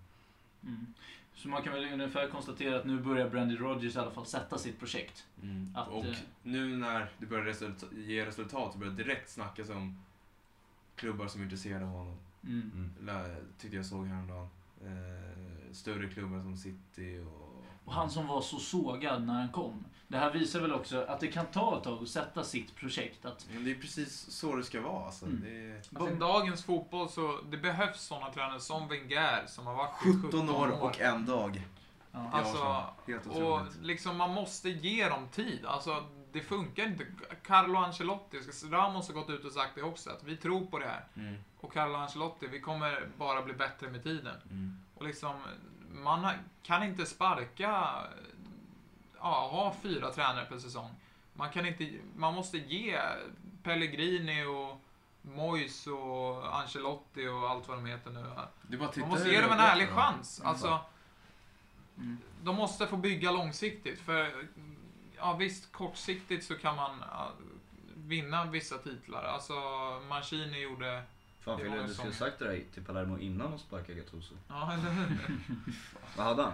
[SPEAKER 1] mm. Så man kan väl ungefär konstatera att nu börjar Brandy Rogers i alla fall sätta sitt projekt.
[SPEAKER 2] Mm.
[SPEAKER 1] Att,
[SPEAKER 2] och
[SPEAKER 1] eh,
[SPEAKER 2] nu när det börjar resulta- ge resultat så börjar det direkt snackas om klubbar som är intresserade av honom.
[SPEAKER 1] Mm.
[SPEAKER 4] Mm.
[SPEAKER 2] Tyckte jag såg häromdagen. Eh, större klubbar som City och...
[SPEAKER 1] Och han som var så sågad när han kom. Det här visar väl också att det kan ta ett tag att sätta sitt projekt. Att,
[SPEAKER 2] Men det är precis så det ska vara. Alltså.
[SPEAKER 1] Mm.
[SPEAKER 2] Det är
[SPEAKER 3] Alltså, I dagens fotboll så det behövs sådana tränare som Wenger som har varit i
[SPEAKER 2] 17 år och en dag.
[SPEAKER 1] ja.
[SPEAKER 3] Alltså,
[SPEAKER 2] Ja, Helt
[SPEAKER 3] Och liksom man måste ge dem tid. Alltså det funkar inte. Carlo Ancelotti, Ramos har gått ut och sagt det också, att vi tror på det här.
[SPEAKER 2] Mm.
[SPEAKER 3] Och Carlo Ancelotti, vi kommer bara bli bättre med tiden.
[SPEAKER 2] Mm.
[SPEAKER 3] Och liksom, man kan inte sparka, ja, ha fyra tränare per säsong. Man kan inte, man måste ge Pellegrini och Moyes och Ancelotti och allt vad de heter nu. Man måste ge dem en ärlig chans. Alltså,
[SPEAKER 1] Mm.
[SPEAKER 3] de måste få bygga långsiktigt. För ja, visst, kortsiktigt så kan man vinna vissa titlar. Alltså, Mancini gjorde...
[SPEAKER 4] Fan
[SPEAKER 3] Det
[SPEAKER 4] Fille, du skulle sagt det där till Palermo innan de sparkade Gattuso.
[SPEAKER 3] Ja, eller hur?
[SPEAKER 4] Vad hade han?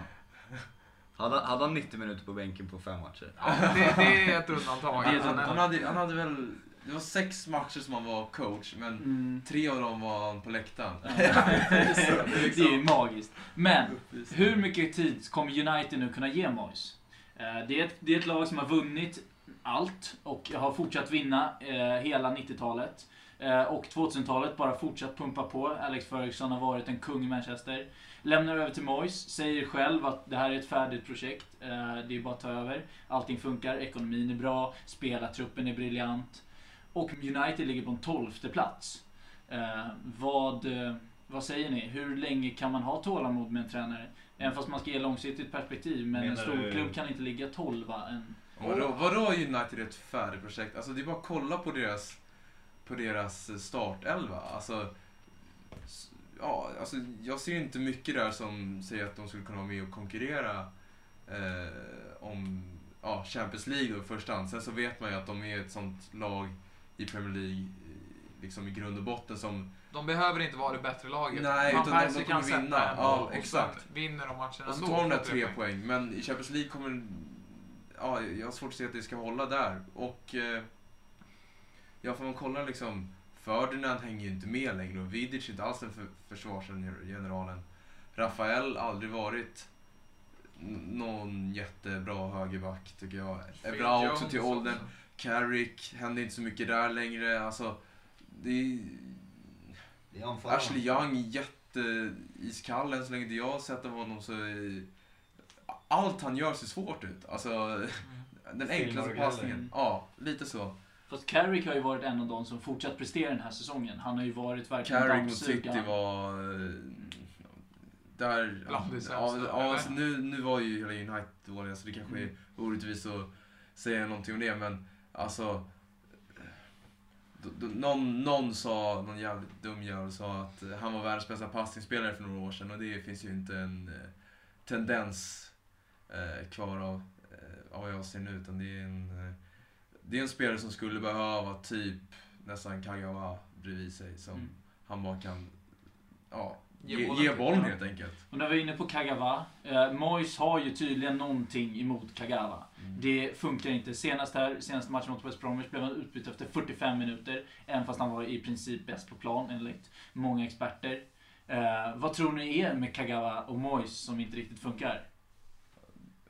[SPEAKER 4] Hade, hade han 90 minuter på bänken på fem matcher?
[SPEAKER 3] Ja, det, det är ett undantag.
[SPEAKER 1] Det är
[SPEAKER 2] Han,
[SPEAKER 3] Men-
[SPEAKER 2] han, hade, han hade väl... Det var sex matcher som han var coach, men
[SPEAKER 1] Mm.
[SPEAKER 2] tre av dem var han på läktaren.
[SPEAKER 1] Ja. det är ju magiskt. Men hur mycket tid kommer United nu kunna ge Moyes? Eh, Det är, ett, det är ett lag som har vunnit allt och har fortsatt vinna eh, hela 90-talet. Eh, och 2000-talet bara fortsatt pumpa på. Alex Ferguson har varit en kung i Manchester. Lämnar över till Moyes, säger själv att det här är ett färdigt projekt. Eh, det är bara att ta över. Allting funkar, ekonomin är bra, spelartruppen är briljant. Och United ligger på en tolfte plats. Eh, vad, vad säger ni? Hur länge kan man ha tålamod med en tränare? Även fast man ska ge långsiktigt perspektiv. Men en
[SPEAKER 4] Menar
[SPEAKER 1] stor
[SPEAKER 4] du-
[SPEAKER 1] klubb kan inte ligga tolva än.
[SPEAKER 2] Vadå, vadå United är ett färdigt projekt? Alltså det är bara att kolla på deras, på deras startelva. Alltså, ja, alltså, jag ser inte mycket där som säger att de skulle kunna vara med och konkurrera eh, om ja, Champions League i första hand. Sen så vet man ju att de är ett sånt lag i Premier League eh, liksom i grund och botten som...
[SPEAKER 3] De behöver inte vara det bättre laget.
[SPEAKER 2] Nej,
[SPEAKER 3] Van
[SPEAKER 2] utan de- de
[SPEAKER 3] kan
[SPEAKER 2] kommer vinna. Ja,
[SPEAKER 3] och
[SPEAKER 2] exakt.
[SPEAKER 3] sen vinner de matchen
[SPEAKER 2] Och så tar de där tre poäng. Men i Champions League kommer... Ja, jag har svårt att se att det ska hålla där. Och... Eh, ja, får man kolla liksom... Ferdinand hänger ju inte med längre och Vidic är inte alls den för, försvarsgeneralen. Rafael aldrig varit n- någon jättebra högerback tycker jag. Ebra också till åldern. Carrick, händer inte så mycket där längre. Alltså, det är...
[SPEAKER 4] Det är.
[SPEAKER 2] Ashley Young jätteiskall än så länge inte jag har sett av honom så är... Allt han gör ser svårt ut. Alltså,
[SPEAKER 3] Mm.
[SPEAKER 2] den enklaste passningen. Ja, lite så.
[SPEAKER 1] Fast Carrick har ju varit en av de som fortsatt presterar den här säsongen. Han har ju varit verkligen
[SPEAKER 2] Carrick mot City var... eh, Där... Ja, ja, alltså, nu, nu var ju hela United dåliga så det kanske är
[SPEAKER 1] Mm.
[SPEAKER 2] orättvist att säga någonting om det men alltså... Någon, någon sa, någon jävligt dum jävel sa att han var världens bästa passningsspelare för några år sedan och det finns ju inte en eh, tendens eh, kvar av, eh, av vad jag ser nu utan det är en... Det är en spelare som skulle behöva typ nästan Kagawa bredvid sig som
[SPEAKER 1] Mm.
[SPEAKER 2] han bara kan ja,
[SPEAKER 3] Ge
[SPEAKER 2] ge,
[SPEAKER 3] bollen
[SPEAKER 2] ge bollen helt enkelt.
[SPEAKER 1] Och när vi är inne på Kagawa. Eh, Moyes har ju tydligen någonting emot Kagawa.
[SPEAKER 2] Mm.
[SPEAKER 1] Det funkar inte. Senast här, senaste matchen mot West Bromwich blev han utbytt efter 45 minuter. Även fast han var i princip bäst på plan enligt många experter. Eh, vad tror ni är med Kagawa och Moyes som inte riktigt funkar?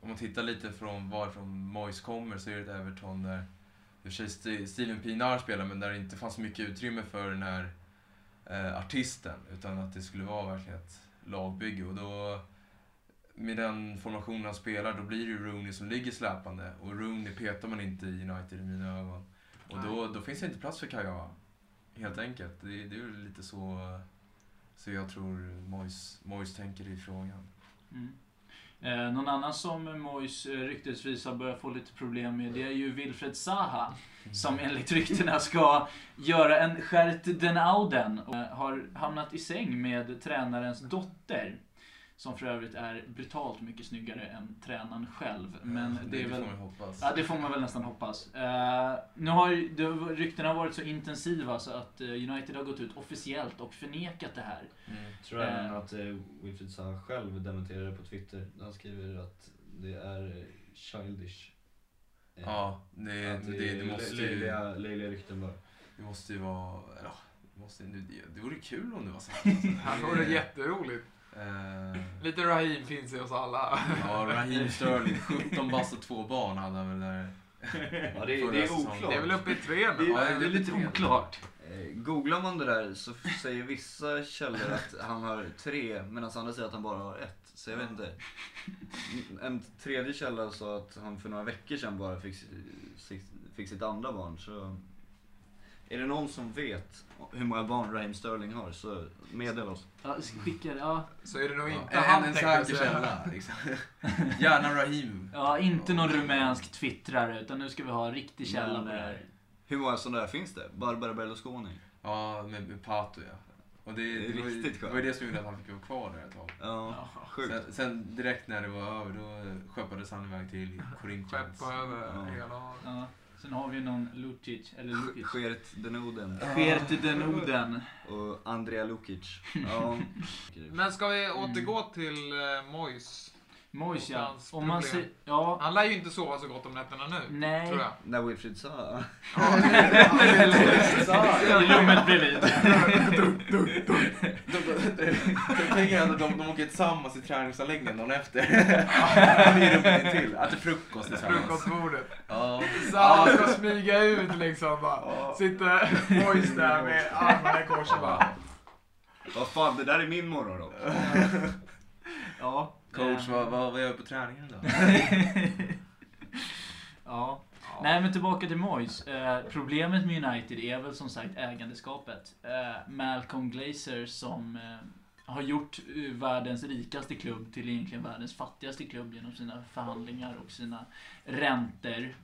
[SPEAKER 2] Om man tittar lite från varifrån Moyes kommer så är det ett Everton där i och för sig St- Steven Pienaar spelar men där det inte fanns så mycket utrymme för den här eh, artisten utan att det skulle vara verkligen ett lagbygge och då med den formationen han spelar då blir det ju Rooney som ligger släpande och Rooney petar man inte i United i mina ögon. Och då, då finns det inte plats för Kagawa. Helt enkelt. Det, det är ju lite så Så jag tror Mois, Mois tänker i frågan.
[SPEAKER 1] Mm. Eh, någon annan som Mois eh, ryktesvis har börjat få lite problem med, det är ju Wilfred Zaha. Som enligt ryktena ska göra en Gert den Auden. Och eh, har hamnat i säng med tränarens dotter. Som för övrigt är brutalt mycket snyggare än tränaren själv. Men
[SPEAKER 2] Ja,
[SPEAKER 1] det är väl...
[SPEAKER 2] får man ju hoppas.
[SPEAKER 1] Ja, det får man väl nästan hoppas. Eh, nu har ju, det, ryktena har varit så intensiva så att eh, United har gått ut officiellt och förnekat det här.
[SPEAKER 2] Mm.
[SPEAKER 4] Tror även
[SPEAKER 1] Eh.
[SPEAKER 4] att eh, Wilfried Zaha själv dementerar det på Twitter. Han skriver att det är childish. Eh,
[SPEAKER 2] Ja, det,
[SPEAKER 4] att
[SPEAKER 2] det, det, måste ju,
[SPEAKER 4] löjliga, löjliga rykten bara.
[SPEAKER 2] det måste ju vara... Ja, det, måste, det, det vore kul om det var sant. Alltså.
[SPEAKER 3] Det här vore jätteroligt.
[SPEAKER 2] Eh,
[SPEAKER 3] Lite Raheem finns i oss alla.
[SPEAKER 2] ja, Raheem Sterling, 17 bast och två barn hade han väl där.
[SPEAKER 4] Ja, det,
[SPEAKER 2] Förra
[SPEAKER 4] det är oklart.
[SPEAKER 3] Det är väl uppe i tre nu?
[SPEAKER 2] Ja,
[SPEAKER 3] va?
[SPEAKER 1] Det är lite oklart.
[SPEAKER 4] Eh, Googlar man det där så säger vissa källor att han har tre medan andra säger att han bara har ett. Så jag vet inte. En tredje källa sa att han för några veckor sedan bara fick, fick sitt andra barn. Så är det någon som vet hur många barn Raheem Sterling har så meddela oss.
[SPEAKER 1] Ja, skickar, ja.
[SPEAKER 3] Så är det nog
[SPEAKER 2] Ja,
[SPEAKER 3] inte
[SPEAKER 2] en,
[SPEAKER 3] han
[SPEAKER 2] en säker källa. Liksom. Gärna Raheem.
[SPEAKER 1] ja, inte någon rumänsk twittrare utan nu ska vi ha en riktig källa på det här.
[SPEAKER 4] Hur många sådana där finns det? Barbara Berlusconi?
[SPEAKER 2] Ja, med, med Pato ja. Och det,
[SPEAKER 4] Det är
[SPEAKER 2] det, var ju, det var ju det som gjorde att han fick vara kvar där ett tag.
[SPEAKER 4] Ja, sjukt.
[SPEAKER 2] Sen, sen direkt när det var över då skeppades han iväg till Corinthians.
[SPEAKER 3] Skeppa över
[SPEAKER 4] Ja.
[SPEAKER 3] hela...
[SPEAKER 1] Ja. Sen har vi någon Lucic, eller Lukic.
[SPEAKER 4] Skert Denoden
[SPEAKER 1] Skert den Oden.
[SPEAKER 4] och Andrea Lukic. Ja.
[SPEAKER 3] Men ska vi återgå till uh, Mois?
[SPEAKER 1] Mojs ja. Om man ser, ja.
[SPEAKER 3] Han lär ju inte sova så gott om nätterna nu.
[SPEAKER 1] Nej.
[SPEAKER 3] Tror jag.
[SPEAKER 4] När Wilfried.
[SPEAKER 1] I rummet.
[SPEAKER 2] Tänk er att de, de åker tillsammans i träningsanläggningen dagen efter. I rummet intill. Äter frukost tillsammans.
[SPEAKER 3] Frukostbordet.
[SPEAKER 2] Ja.
[SPEAKER 3] Så han ska smyga ut liksom bara. Sitter Mois där med armarna i kors och bara...
[SPEAKER 4] Vad fan, det där är min morgon då.
[SPEAKER 1] Ja.
[SPEAKER 2] Coach, vad, vad, vad gör jag på träningen då?
[SPEAKER 1] Ja. Nej men tillbaka till Moyes. Eh, problemet med United är väl som sagt ägandeskapet. Eh, Malcolm Glazer som eh, har gjort eh, världens rikaste klubb till egentligen världens fattigaste klubb genom sina förhandlingar och sina räntor.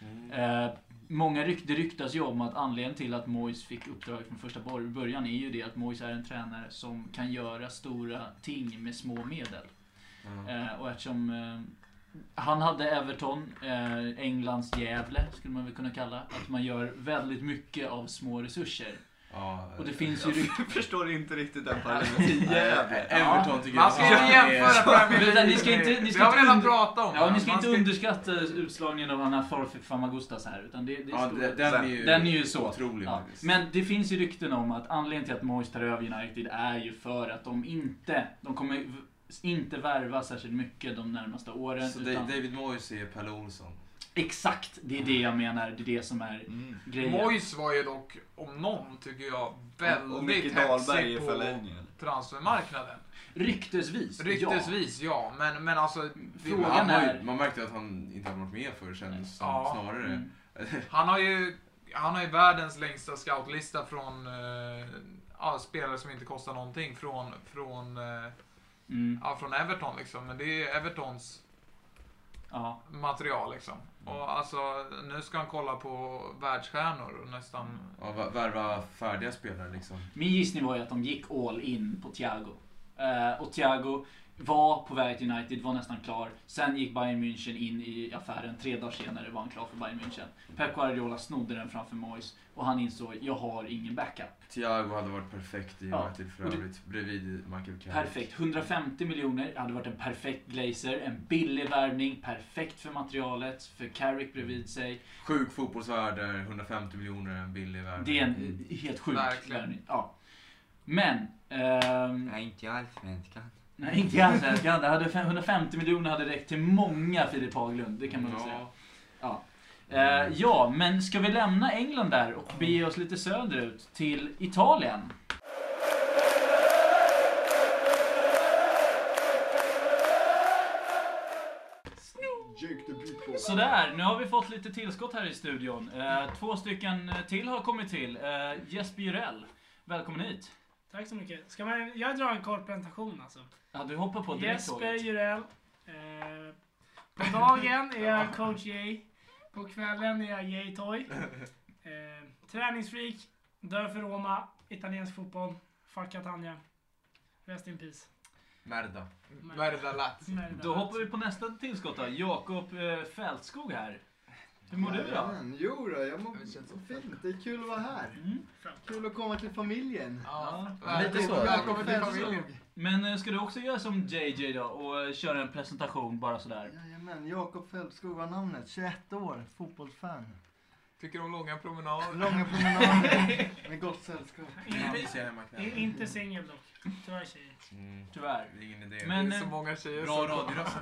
[SPEAKER 2] Mm.
[SPEAKER 1] Eh, många ryk, det ryktas ju om att anledningen till att Moyes fick uppdraget från första början är ju det att Moyes är en tränare som kan göra stora ting med små medel.
[SPEAKER 2] Ja.
[SPEAKER 1] Eh, och eftersom eh, han hade Everton, eh, Englands Gävle skulle man väl kunna kalla. Att man gör väldigt mycket av små resurser.
[SPEAKER 2] Ja,
[SPEAKER 1] Och det finns ju rykten.
[SPEAKER 4] Förstår inte riktigt den parallellen. Jävlar.
[SPEAKER 2] Everton tycker
[SPEAKER 3] Man
[SPEAKER 2] jag
[SPEAKER 3] ska inte jämföra Premier
[SPEAKER 1] Men
[SPEAKER 3] League.
[SPEAKER 1] ni ska inte- ni ska
[SPEAKER 3] Det har vi
[SPEAKER 1] inte
[SPEAKER 3] redan
[SPEAKER 1] under-
[SPEAKER 3] pratat om.
[SPEAKER 1] Ja, ni ska
[SPEAKER 3] Man
[SPEAKER 1] inte underskatta utslagningen av Anafor Famagustas här. Utan det, det är
[SPEAKER 2] Ja,
[SPEAKER 1] stor-
[SPEAKER 2] den, den är ju,
[SPEAKER 1] Den är ju så.
[SPEAKER 2] otrolig
[SPEAKER 1] Ja, men det finns ju rykten om att anledningen till att Moyes tar över United är ju för att de inte, de kommer inte värva särskilt mycket de närmaste åren.
[SPEAKER 2] Så
[SPEAKER 1] utan,
[SPEAKER 2] David Moyes är Pelle Olsson.
[SPEAKER 1] exakt, det är det jag menar. Det är det som är
[SPEAKER 4] Mm.
[SPEAKER 1] grejen.
[SPEAKER 3] Mois var ju dock, om någon, tycker jag, väldigt hetsig på transfermarknaden.
[SPEAKER 1] Ryktesvis,
[SPEAKER 3] Ryktesvis, ja. Men, men alltså,
[SPEAKER 1] Frågan
[SPEAKER 2] Han
[SPEAKER 1] är-
[SPEAKER 2] man märkte att han inte hade varit med förr kändes
[SPEAKER 3] Ja.
[SPEAKER 2] snarare.
[SPEAKER 1] Mm.
[SPEAKER 3] han har ju han har ju världens längsta scoutlista från ja, spelare som inte kostar någonting från, från, eh,
[SPEAKER 1] Mm.
[SPEAKER 3] ja, från Everton liksom. Men det är Evertons
[SPEAKER 1] Ja.
[SPEAKER 3] material liksom. Och alltså, nu ska han kolla på världsstjärnor och nästan...
[SPEAKER 2] Ja, vä- värva färdiga spelare liksom.
[SPEAKER 1] Min gissning var ju att de gick all in på Thiago. Eh, och Thiago var på väg till United, var nästan klar. Sen gick Bayern München in i affären. Tre dagar senare var han klar för Bayern München. Pep Guardiola snodde den framför Moyes och han insåg, jag har ingen backup.
[SPEAKER 2] Thiago hade varit perfekt i
[SPEAKER 1] Ja,
[SPEAKER 2] United för
[SPEAKER 1] och det-
[SPEAKER 2] övrigt, bredvid Michael Carrick.
[SPEAKER 1] Perfekt. 150 miljoner hade varit en perfekt glazer. En billig värvning, perfekt för materialet, för Carrick bredvid sig.
[SPEAKER 2] Sjuk fotbollsvärde, 150 miljoner, en billig värde.
[SPEAKER 1] Det är en helt sjuk
[SPEAKER 3] Verkligen.
[SPEAKER 1] värvning. Ja. Men... ehm,
[SPEAKER 4] Nej, inte i Allsvenskan.
[SPEAKER 1] Nej, inte i Allsvenskan. Det hade fem- 150 miljoner hade räckt till många Filip Haglund, det kan man väl säga.
[SPEAKER 2] Ja.
[SPEAKER 1] Eh, ja, men ska vi lämna England där och bege oss lite söderut till Italien? Sådär, nu har vi fått lite tillskott här i studion. Eh, två stycken till har kommit till. Eh, Jesper Jurell, välkommen hit.
[SPEAKER 6] Tack så mycket. Ska man, jag drar en kort presentation alltså.
[SPEAKER 1] Ja, du hoppar på direkt
[SPEAKER 6] Jesper
[SPEAKER 1] tåget.
[SPEAKER 6] Jurell. Eh, på dagen är jag coach Jay. På kvällen är jag Jay Toy. Eh, träningsfreak. Dör för Roma. Italiensk fotboll. Fuck Catania. Rest in peace.
[SPEAKER 2] Merda.
[SPEAKER 3] Merda.
[SPEAKER 6] Merda.
[SPEAKER 1] Då hoppar vi på nästa tillskott då. Jakob eh, Fältskog här. Hur mår du då?
[SPEAKER 7] Jajamän, Jo då, jag mår
[SPEAKER 3] Det känns så
[SPEAKER 7] fint. Det är kul att vara här.
[SPEAKER 1] Mm.
[SPEAKER 7] Kul att komma till familjen.
[SPEAKER 3] Ja,
[SPEAKER 1] lite så.
[SPEAKER 3] Välkommen till familjen.
[SPEAKER 1] Men eh, ska du också göra som JJ då och eh, köra en presentation bara sådär?
[SPEAKER 7] Jajamän, Jakob Fältskog var namnet. 21 år, fotbollsfan.
[SPEAKER 3] Tycker om långa promenader.
[SPEAKER 7] Långa promenader med gott sällskap.
[SPEAKER 2] Vi ser hemma
[SPEAKER 6] I-
[SPEAKER 2] knä.
[SPEAKER 6] Inte singel dock. Tyvärr tjejer.
[SPEAKER 2] Mm,
[SPEAKER 1] Tyvärr.
[SPEAKER 2] det är ingen idé.
[SPEAKER 1] Men-
[SPEAKER 3] Det är så många tjejer
[SPEAKER 2] Bra radioröst?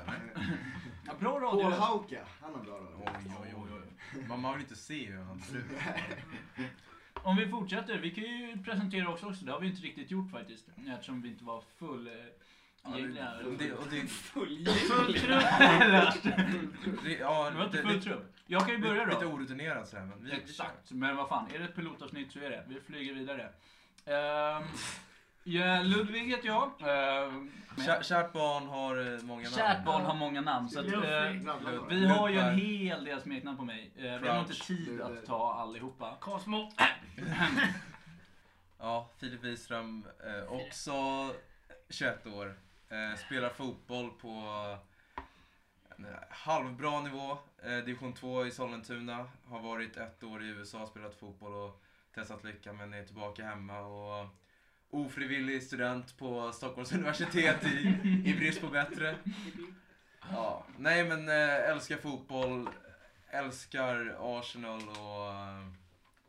[SPEAKER 1] Ja, bra
[SPEAKER 7] Paul
[SPEAKER 1] radio.
[SPEAKER 7] Hauka, han har bra radio.
[SPEAKER 2] Oj, oj, oj. man vill inte se hur han ser ut.
[SPEAKER 1] Om vi fortsätter, vi kan ju presentera också, också. det har vi inte riktigt gjort faktiskt. Eftersom vi inte var full... Eh,
[SPEAKER 2] Ja, det, det, och det,
[SPEAKER 1] Full
[SPEAKER 6] trupp.
[SPEAKER 2] det, ja,
[SPEAKER 1] Det var inte full trupp. Jag kan ju börja
[SPEAKER 2] Lite
[SPEAKER 1] då.
[SPEAKER 2] orutinerat sådär men vi.
[SPEAKER 1] Exakt, men vad fan, är det ett pilotavsnitt så är det. Vi flyger vidare. Ehm, ja, Ludvig heter jag. Ehm,
[SPEAKER 2] Kä- Kärt barn har eh, många namn.
[SPEAKER 1] Kärt barn har många namn. Så att, eh,
[SPEAKER 6] Luffy.
[SPEAKER 1] vi har ju en hel del smeknamn på mig. Eh, vi har inte tid att ta allihopa.
[SPEAKER 6] Cosmo.
[SPEAKER 2] Ja, Filip Wiström, eh, också 21 år. Eh, spelar fotboll på halvbra nivå. Eh, division 2 i Sollentuna. Har varit ett år i USA, spelat fotboll och testat lycka men är tillbaka hemma. Och ofrivillig student på Stockholms universitet i, i brist på bättre. Ja, nej men eh, älskar fotboll, älskar Arsenal och eh,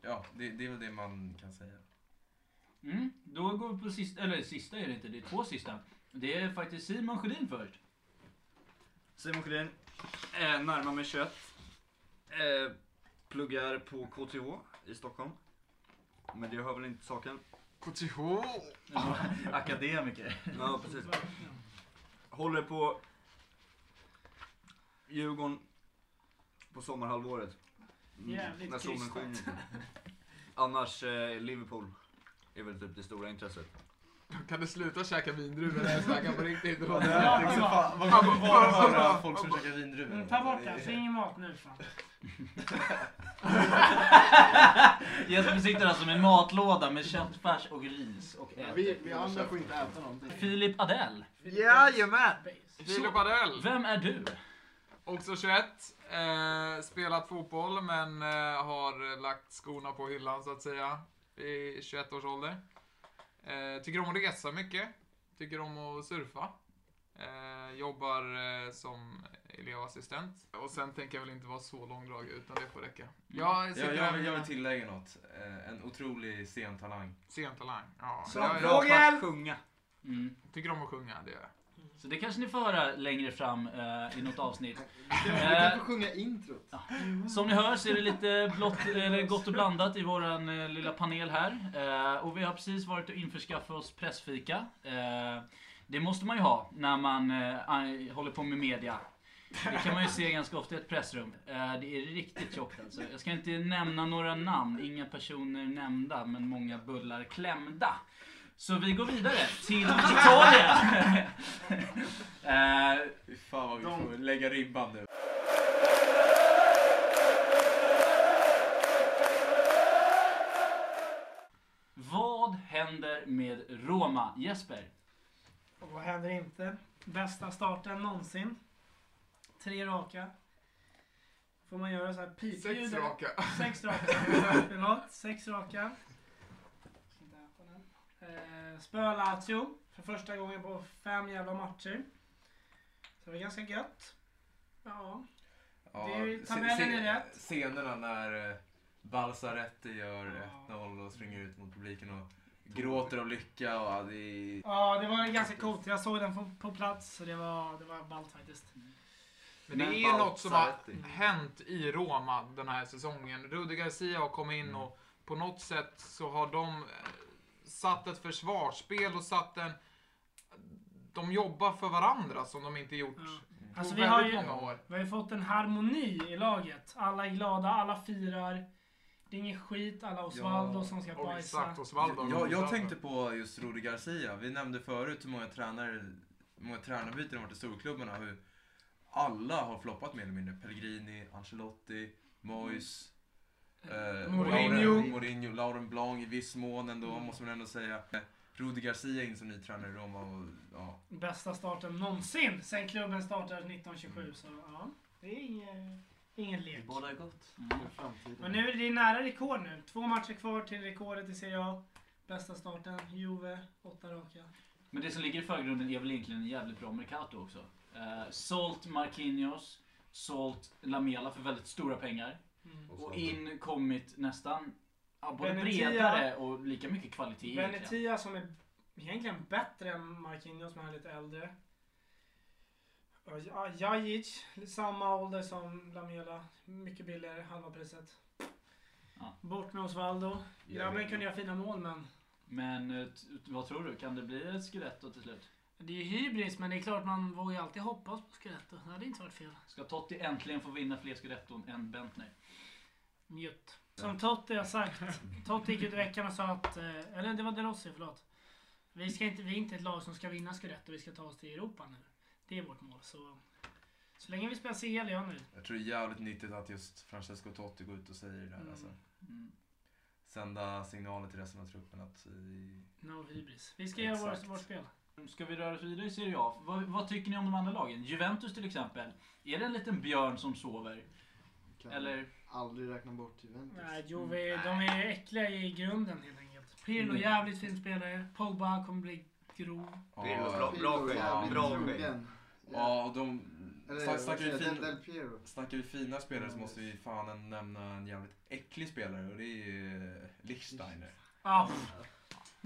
[SPEAKER 2] ja, det, det är väl det man kan säga.
[SPEAKER 1] Mm, då går vi på sista, eller sista är det inte, det är två sista. Det är faktiskt Simon Sjödin först.
[SPEAKER 4] Simon Sjödin, eh, närmar mig 21. Eh, pluggar på KTH i Stockholm. Men det hör väl inte saken.
[SPEAKER 3] KTH.
[SPEAKER 1] Akademiker.
[SPEAKER 4] Ja, precis. Håller på Djurgården på sommarhalvåret. Mm,
[SPEAKER 6] Jävligt
[SPEAKER 4] När solen skiner. Annars eh, Liverpool är väl typ det stora intresset.
[SPEAKER 3] Kan du sluta käka vindruvor när jag snackar på riktigt? Det var
[SPEAKER 2] Det är liksom fan, man kommer bara höra folk som käkar vindruvor.
[SPEAKER 6] Mm, ta bort det, så ingen mat nu fan.
[SPEAKER 1] Jesper sitter alltså med en matlåda med köttfärs och ris och äter.
[SPEAKER 7] Vi, vi andra får inte äta någonting.
[SPEAKER 1] Filip Adell.
[SPEAKER 3] Jajamän! Filip Adell.
[SPEAKER 1] Vem är du?
[SPEAKER 3] Också 21. Eh, spelat fotboll men eh, har lagt skorna på hyllan så att säga. I 21 års ålder. Eh, tycker om att resa mycket. Tycker om att surfa. Eh, jobbar eh, som elevassistent. Och sen tänker jag väl inte vara så långdrag utan det får räcka. Jag
[SPEAKER 2] Jag,
[SPEAKER 3] sitter
[SPEAKER 2] jag, vill- jag
[SPEAKER 3] en
[SPEAKER 2] vill tillägga något. Eh, En otrolig scentalang.
[SPEAKER 3] sen talang. Ja,
[SPEAKER 4] Så
[SPEAKER 3] jag,
[SPEAKER 4] bra
[SPEAKER 3] jag
[SPEAKER 4] på att sjunga.
[SPEAKER 1] Mm.
[SPEAKER 3] tycker om att sjunga, det gör jag.
[SPEAKER 1] Så det kanske ni får höra längre fram eh, i något avsnitt.
[SPEAKER 7] Du
[SPEAKER 1] Eh,
[SPEAKER 7] kan få sjunga introt.
[SPEAKER 1] Som ni hör så är det lite blott, eller gott och blandat i våran eh, lilla panel här. Eh, och vi har precis varit och införskaffat oss pressfika. Eh, det måste man ju ha när man eh, håller på med media. Det kan man ju se ganska ofta i ett pressrum. Eh, det är riktigt tjockt alltså. Jag ska inte nämna några namn, inga personer nämnda, men många bullar klämda. Så vi går vidare till Italien. eh,
[SPEAKER 2] Fy fan vad vi får lägga ribban nu.
[SPEAKER 1] vad händer med Roma? Jesper?
[SPEAKER 6] Och vad händer inte? Bästa starten någonsin. Tre raka. Får man göra så här pipljud?
[SPEAKER 3] Sex raka.
[SPEAKER 6] Sex raka. Förlåt, sex raka. Ska inte äta den. Eh, Spöa Lazio för första gången på fem jävla matcher. Så det var ganska gött. Ja. Det är ju-
[SPEAKER 2] se-
[SPEAKER 6] tabellen
[SPEAKER 2] se-
[SPEAKER 6] är rätt.
[SPEAKER 2] Scenerna när eh, Balsaretti gör 1-0 och springer ut mot publiken och gråter av lycka och ja, det är...
[SPEAKER 6] Ja, det var ganska coolt. Jag såg den på, på plats så det var, det var ballt faktiskt.
[SPEAKER 3] Men det
[SPEAKER 4] Men
[SPEAKER 3] är något som har hänt i Roma den här säsongen. Rudi Garcia har kommit in
[SPEAKER 2] Mm.
[SPEAKER 3] och på något sätt så har de satt ett försvarsspel och satt en... De jobbar för varandra som de inte gjort
[SPEAKER 6] Ja.
[SPEAKER 3] på
[SPEAKER 6] Alltså, vi
[SPEAKER 3] väldigt
[SPEAKER 6] har ju-
[SPEAKER 3] många år.
[SPEAKER 6] Vi har ju fått en harmoni i laget. Alla är glada, alla firar. Det är ingen skit alla Osvaldo
[SPEAKER 2] Ja.
[SPEAKER 6] som ska bajsa.
[SPEAKER 3] exakt, Osvaldo.
[SPEAKER 2] Jag, jag tänkte på just Rudi Garcia. Vi nämnde förut hur många tränare, många tränarbyten det har varit i storklubbarna. Hur alla har floppat mer eller mindre. Pellegrini, Ancelotti, Moyes. Eh,
[SPEAKER 6] Mourinho.
[SPEAKER 2] Lauren, Mourinho, Lauren Blanc i viss mån ändå,
[SPEAKER 6] Mm.
[SPEAKER 2] måste man ändå säga. Rudi Garcia in som ny tränare i Roma och ja.
[SPEAKER 6] Bästa starten någonsin sen klubben startade 1927. Så ja, det är ingen, ingen
[SPEAKER 7] Det
[SPEAKER 6] lek.
[SPEAKER 7] bådar gott
[SPEAKER 1] Mm.
[SPEAKER 6] Men nu är det nära rekord nu. Två matcher kvar till rekordet i Serie A. Bästa starten, Juve, åtta raka.
[SPEAKER 1] Men det som ligger i förgrunden är väl egentligen en jävligt bra Mercato också. Eh, sålt Marquinhos, sålt Lamela för väldigt stora pengar.
[SPEAKER 6] Mm.
[SPEAKER 1] Och in kommit nästan ja, både
[SPEAKER 6] Benetia.
[SPEAKER 1] bredare och lika mycket kvalitet.
[SPEAKER 6] Venetia som är egentligen bättre än Marquinhos men är lite äldre. Och Ja, Jajic, samma ålder som Lamela. Mycket billigare, halva priset.
[SPEAKER 1] Ja.
[SPEAKER 6] Bort med Osvaldo. Grabben kunde göra fina mål men
[SPEAKER 1] Men eh, vad tror du? Kan det bli ett Scudetto till slut?
[SPEAKER 6] Det är ju hybris men det är klart man vågar ju alltid hoppas på Scudetto. Det hade inte varit fel.
[SPEAKER 1] Ska Totti äntligen få vinna fler Scudetton än Bentner?
[SPEAKER 6] Mjutt. Som Totti har sagt. Totti gick ut i veckan och sa att, eh, eller det var De Rossi, förlåt. Vi, ska inte, vi är inte ett lag som ska vinna Scudetto, vi ska ta oss till Europa nu. Det är vårt mål. Så, så länge vi spelar CL är jag nöjd.
[SPEAKER 2] Jag tror det är jävligt nyttigt att just Francesco Totti går ut och säger det där.
[SPEAKER 6] Mm.
[SPEAKER 2] Alltså.
[SPEAKER 1] Mm.
[SPEAKER 2] Sända signaler till resten av truppen att vi...
[SPEAKER 6] No hybris. Vi ska göra vårt,
[SPEAKER 2] Exakt.
[SPEAKER 6] vårt spel.
[SPEAKER 1] Ska vi röra oss vidare i Serie A? Vad, vad tycker ni om de andra lagen? Juventus till exempel. Är det en liten björn som sover?
[SPEAKER 7] Kan
[SPEAKER 1] Eller?
[SPEAKER 7] aldrig räkna bort Juventus.
[SPEAKER 6] Nej, Juve, de är äckliga i grunden helt enkelt. Pirlo,
[SPEAKER 1] Mm.
[SPEAKER 6] jävligt fin spelare. Pogba kommer bli grov.
[SPEAKER 4] Pirlo,
[SPEAKER 2] Ja,
[SPEAKER 4] bra, bra
[SPEAKER 7] Pirlo är
[SPEAKER 4] skägg. Bra.
[SPEAKER 2] Ja, och de... Snack, snackar, vi fin, snackar vi fina spelare så måste vi fan nämna en jävligt äcklig spelare och det är ju Lichsteiner.
[SPEAKER 6] Ah,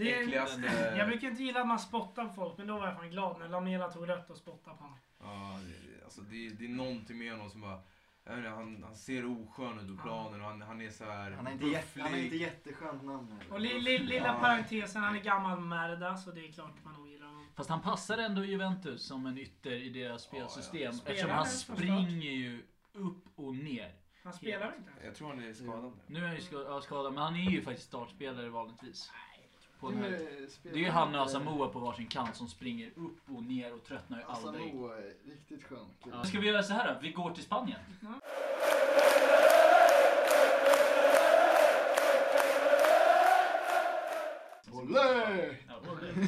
[SPEAKER 6] det är,
[SPEAKER 2] Äckligaste...
[SPEAKER 6] jag brukar inte gilla att man spottar på folk, men då var jag fan glad när Lamela tog rött och spottade på honom.
[SPEAKER 2] Ja, det, alltså det, det är någonting med honom som bara... Inte, han, han ser oskön ut på planen och han, han är så här
[SPEAKER 7] Han har inte, jätte, han har inte jätteskönt namn heller.
[SPEAKER 6] Och li, li, lilla
[SPEAKER 2] Ja.
[SPEAKER 6] parentesen, han är gammal Merda, så det är klart man ogillar honom.
[SPEAKER 1] Fast han passar ändå Juventus som en ytter i deras spelsystem.
[SPEAKER 2] ja.
[SPEAKER 1] Eftersom
[SPEAKER 6] Spelar
[SPEAKER 1] han springer ju upp och ner.
[SPEAKER 6] Han spelar inte.
[SPEAKER 2] Jag tror han är skadad nu.
[SPEAKER 1] Nu är han ju ska- ja, skadad, men han är ju faktiskt startspelare vanligtvis. På den här. Det är ju han och Asamoah på varsin kant som springer upp och ner och tröttnar ju aldrig.
[SPEAKER 7] Asamoah är riktigt skön kille.
[SPEAKER 1] Ja. Ska vi göra så här då? Vi går till Spanien.
[SPEAKER 7] Olé!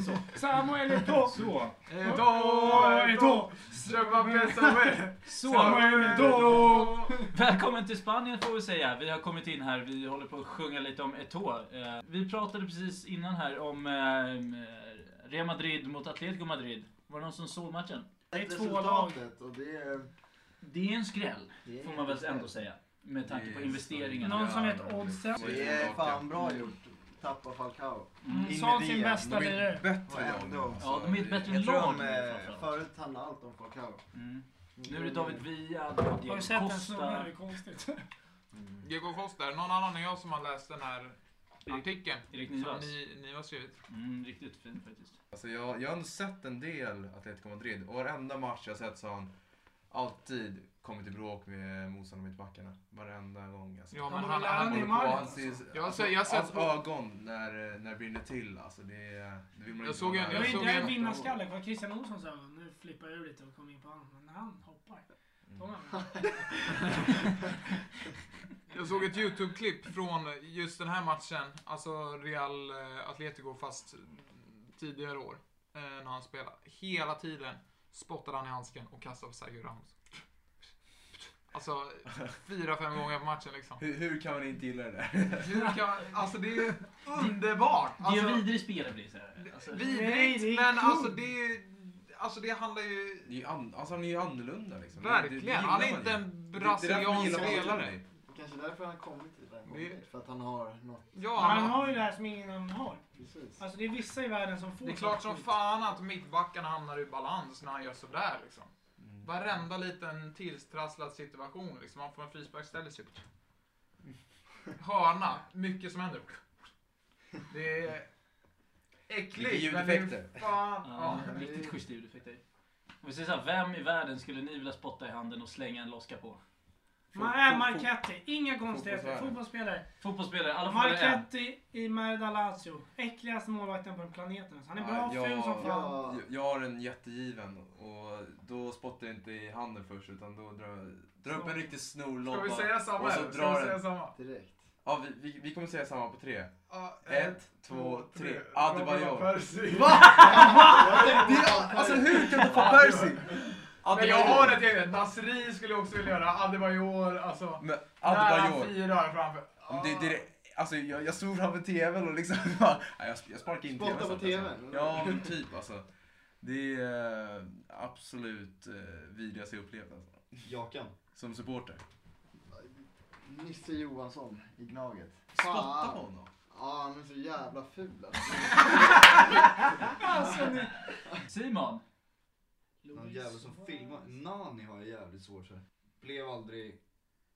[SPEAKER 1] Så.
[SPEAKER 6] Samuel Eto'o!
[SPEAKER 1] Så.
[SPEAKER 6] Eto'o! Eto'o!
[SPEAKER 1] Så.
[SPEAKER 6] Samuel Eto'o!
[SPEAKER 1] Välkommen till Spanien får vi säga. Vi har kommit in här, vi håller på att sjunga lite om Eto'o. Eh, Vi pratade precis innan här om eh, Real Madrid mot Atletico Madrid. Var det någon som såg matchen?
[SPEAKER 6] Det är två lag.
[SPEAKER 7] Och det är...
[SPEAKER 1] Det är en skräll,
[SPEAKER 7] är
[SPEAKER 1] får man väl ändå säga. Med tanke på investeringarna.
[SPEAKER 6] Någon som vet oddsen?
[SPEAKER 7] Det är fan bra gjort. Tappa Falcao.
[SPEAKER 1] Mm.
[SPEAKER 6] Mm, Sa sin
[SPEAKER 7] det.
[SPEAKER 6] bästa
[SPEAKER 2] De är
[SPEAKER 6] lirare.
[SPEAKER 2] ett bättre
[SPEAKER 7] ändå.
[SPEAKER 2] alltså.
[SPEAKER 1] Ja, de är ett bättre
[SPEAKER 7] Jag tror
[SPEAKER 1] lag
[SPEAKER 7] de,
[SPEAKER 1] nu
[SPEAKER 7] eh,
[SPEAKER 1] framförallt.
[SPEAKER 7] förut handlade allt om Falcao.
[SPEAKER 1] Mm. Nu är det David Villa,
[SPEAKER 6] Har
[SPEAKER 1] Diego
[SPEAKER 6] du sett den snubben? Det är konstigt.
[SPEAKER 7] Mm.
[SPEAKER 3] Diego Costa, är det någon annan än jag som har läst den här artikeln?
[SPEAKER 1] Erik
[SPEAKER 3] Som
[SPEAKER 1] Nivas.
[SPEAKER 3] ni, ni har skrivit.
[SPEAKER 1] Mm, riktigt fin faktiskt.
[SPEAKER 2] Alltså jag, jag har ändå sett en del Atletico Madrid och varenda match jag sett så har han alltid kommit i bråk med motståndarna mittbackarna. Varenda gång alltså.
[SPEAKER 3] Ja,
[SPEAKER 6] Han
[SPEAKER 3] men han, han,
[SPEAKER 2] på, han
[SPEAKER 6] alltså.
[SPEAKER 2] ser,
[SPEAKER 3] Jag har
[SPEAKER 2] alltså,
[SPEAKER 3] jag
[SPEAKER 2] hans
[SPEAKER 3] på-
[SPEAKER 2] ögon när, när det brinner till alltså. Det, det vill man
[SPEAKER 3] Jag såg en-
[SPEAKER 6] Jag
[SPEAKER 3] såg en-
[SPEAKER 6] vinnarskalle. Vad Christian Olsson sa. Nu flippar jag ur lite och kommer in på honom. Men när han hoppar. Han
[SPEAKER 3] jag såg ett YouTube-klipp från just den här matchen. Alltså Real eh, Atletico fast tidigare år. eh, När han spelade. Hela tiden spottade han i handsken och kastade på Sergio Ramos. Alltså fyra, fem gånger på matchen liksom.
[SPEAKER 2] Hur, hur kan man inte gilla det där?
[SPEAKER 3] Hur kan, alltså det är underbart!
[SPEAKER 1] Det är
[SPEAKER 3] Alltså,
[SPEAKER 1] en vidrig spelare blir det. Alltså,
[SPEAKER 3] vidrigt,
[SPEAKER 6] är
[SPEAKER 3] men alltså det, alltså det handlar ju
[SPEAKER 2] Det är ju an, alltså han är ju annorlunda liksom. Det- det- det
[SPEAKER 3] verkligen. Han är inte
[SPEAKER 2] ju.
[SPEAKER 3] en
[SPEAKER 2] är
[SPEAKER 3] brasiliansk spelare.
[SPEAKER 7] Kanske därför han kommit kommit. För att han har något.
[SPEAKER 3] Ja,
[SPEAKER 6] Han
[SPEAKER 3] han,
[SPEAKER 6] har ju det här som ingen annan har.
[SPEAKER 7] Precis.
[SPEAKER 6] Alltså det är vissa i världen som får
[SPEAKER 3] det är klart som
[SPEAKER 6] skit.
[SPEAKER 3] fan att mittbackarna hamnar i balans när han gör sådär liksom.
[SPEAKER 2] Mm.
[SPEAKER 3] Varenda liten tillstrasslad situation liksom. Han får en frispark, ställer sig upp. Hörna, mycket som händer. Det är äckligt.
[SPEAKER 2] Lite
[SPEAKER 3] men
[SPEAKER 2] ljudeffekter.
[SPEAKER 3] Fan,
[SPEAKER 1] Ja,
[SPEAKER 3] ja.
[SPEAKER 1] riktigt schyssta ljudeffekter. Om vi säger så här, vem i världen skulle ni vilja spotta i handen och slänga en loska på?
[SPEAKER 6] Man är Marchetti. Inga konstigheter. Fotbollsspelare.
[SPEAKER 1] Fotbollsspelare, i alla.
[SPEAKER 6] Marchetti i Merda Lazio. Äckligaste målvakten på planeten. Så han är bra
[SPEAKER 2] Ja,
[SPEAKER 6] ful som fan.
[SPEAKER 7] Ja.
[SPEAKER 2] Jag- Jag har en jättegiven och då spottar jag inte i handen först utan då drar jag drar upp en riktig snorlobba.
[SPEAKER 3] Ska vi säga samma?
[SPEAKER 2] Och så
[SPEAKER 3] eller? Ska
[SPEAKER 2] drar
[SPEAKER 3] vi säga samma?
[SPEAKER 7] Direkt.
[SPEAKER 2] Ja, vi, vi, vi kommer säga samma på tre.
[SPEAKER 3] Ja,
[SPEAKER 2] Ett, två, tre. Adebayor.
[SPEAKER 3] van Persie.
[SPEAKER 2] Alltså hur kan du få Percy?
[SPEAKER 3] Men jag har ett eget. Nasri skulle jag också vilja göra. Adebayor, alltså.
[SPEAKER 2] Men
[SPEAKER 3] När han
[SPEAKER 2] Adebayor.
[SPEAKER 3] firar framför.
[SPEAKER 2] Men Det, det, alltså jag, jag stod framför tvn och liksom bara, jag, jag sparkade in
[SPEAKER 7] Spotta
[SPEAKER 2] tvn.
[SPEAKER 7] på
[SPEAKER 2] Alltså.
[SPEAKER 7] tvn.
[SPEAKER 2] Ja, men typ alltså. Det är eh, absolut uh, vidrigaste jag upplevt alltså.
[SPEAKER 4] Jakan.
[SPEAKER 2] Som supporter.
[SPEAKER 7] Nisse Johansson i Gnaget.
[SPEAKER 2] Spotta på honom.
[SPEAKER 7] Ja, han är så jävla ful alltså.
[SPEAKER 6] Alltså,
[SPEAKER 4] Någon jävel som filmar. Nani har jag jävligt svårt för. Blev aldrig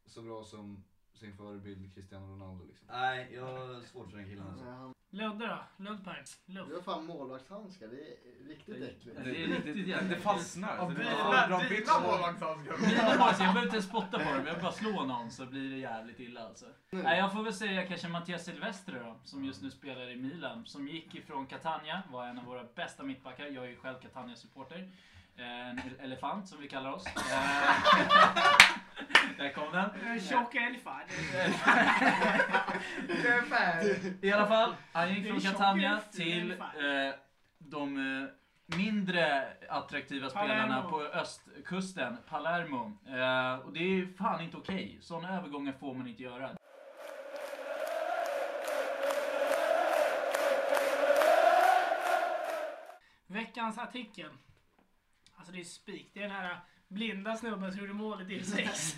[SPEAKER 4] så bra som sin förebild Cristiano Ronaldo liksom. Nej, jag har svårt för den killen alltså.
[SPEAKER 7] Han-
[SPEAKER 6] Ludde då? Luddberg? Ludd.
[SPEAKER 7] Du har fan målvaktshandskar. Det är riktigt äckligt.
[SPEAKER 1] Det är riktigt jävligt.
[SPEAKER 2] Det fastnar.
[SPEAKER 3] Ja,
[SPEAKER 2] Det-
[SPEAKER 3] dina
[SPEAKER 2] ja, dra
[SPEAKER 3] dina målvaktshandskar.
[SPEAKER 1] Mina jag behöver inte spotta på dem, jag bara slå någon så blir det jävligt illa alltså. Nej, jag får väl säga kanske Mattias Silvestre då, som just nu spelar i Milan. Som gick ifrån Catania, var en av våra bästa mittbackar. Jag är ju själv Catania-supporter. Eh, En ele- elefant som vi kallar oss. Eh, Där kom den.
[SPEAKER 6] En Tjock älgfärd.
[SPEAKER 1] I alla fall, han gick från Catania
[SPEAKER 6] elefant.
[SPEAKER 1] till eh, de eh, mindre attraktiva spelarna
[SPEAKER 6] Palermo.
[SPEAKER 1] på östkusten, Palermo. Eh, och det är fan inte okej. Sådana övergångar får man inte göra.
[SPEAKER 6] Veckans artikel. Alltså det är spik. Det är den här blinda snubben som gjorde målet i 6.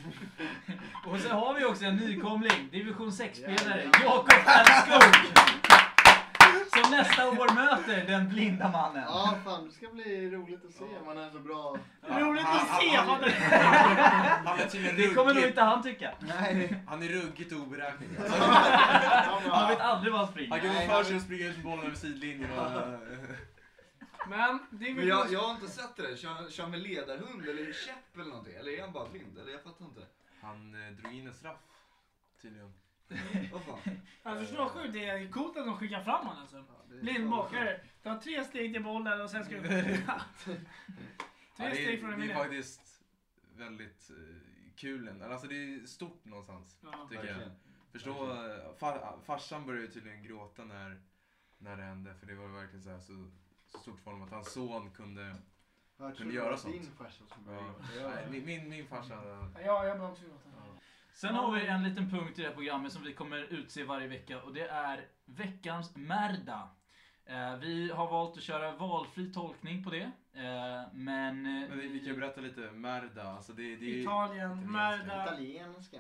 [SPEAKER 1] Och så har vi också en nykomling, division 6-spelare, Jakob Ernskog. Som nästa år möter den blinda mannen.
[SPEAKER 7] Ja, fan det ska bli roligt att se om han är så bra.
[SPEAKER 6] Roligt att se!
[SPEAKER 2] han-. Han är tydligen
[SPEAKER 1] Det kommer nog
[SPEAKER 2] ruggigt.
[SPEAKER 1] inte han tycka.
[SPEAKER 7] Nej.
[SPEAKER 2] Han är ruggigt oberäknelig.
[SPEAKER 1] Han vet aldrig vad han
[SPEAKER 2] Han
[SPEAKER 1] springer.
[SPEAKER 2] kan få för sig att springa ut med bollen över sidlinjen och...
[SPEAKER 6] Men det är
[SPEAKER 4] Men jag, jag har inte sett det där. Kör, kör med ledarhund eller käpp eller någonting? Eller är han bara blind? Eller jag fattar inte.
[SPEAKER 2] Han eh, drog in en straff. Tydligen.
[SPEAKER 4] Vad fan?
[SPEAKER 6] Jag förstår sjukt. Det är coolt att de skickar fram honom alltså.
[SPEAKER 7] Är-
[SPEAKER 6] Blindbakare. Ta tre steg till bollen och sen ska du... Tre
[SPEAKER 2] det,
[SPEAKER 6] steg
[SPEAKER 2] är,
[SPEAKER 6] från en
[SPEAKER 2] det är faktiskt väldigt eh, kul. ändå. Alltså det är stort någonstans.
[SPEAKER 6] Ja.
[SPEAKER 2] Tycker jag.
[SPEAKER 4] Verkligen.
[SPEAKER 2] Förstå, eh, far, farsan började ju tydligen gråta när, när det hände. För det var verkligen så, här, så, så stort för honom att hans son kunde...
[SPEAKER 7] Jag
[SPEAKER 2] kunde
[SPEAKER 7] det
[SPEAKER 2] göra sånt.
[SPEAKER 7] Din farsa som började
[SPEAKER 2] Ja, nej, min, min, min farsa...
[SPEAKER 6] Ja, jag blir också gråta.
[SPEAKER 1] Sen har vi en liten punkt i det här programmet som vi kommer utse varje vecka och det är veckans Merda. Eh, vi har valt att köra valfri tolkning på det. Eh, men...
[SPEAKER 2] Men vi, vi kan ju berätta lite, Merda. Alltså det, det är,
[SPEAKER 6] Italien. Merda.
[SPEAKER 7] Italienska.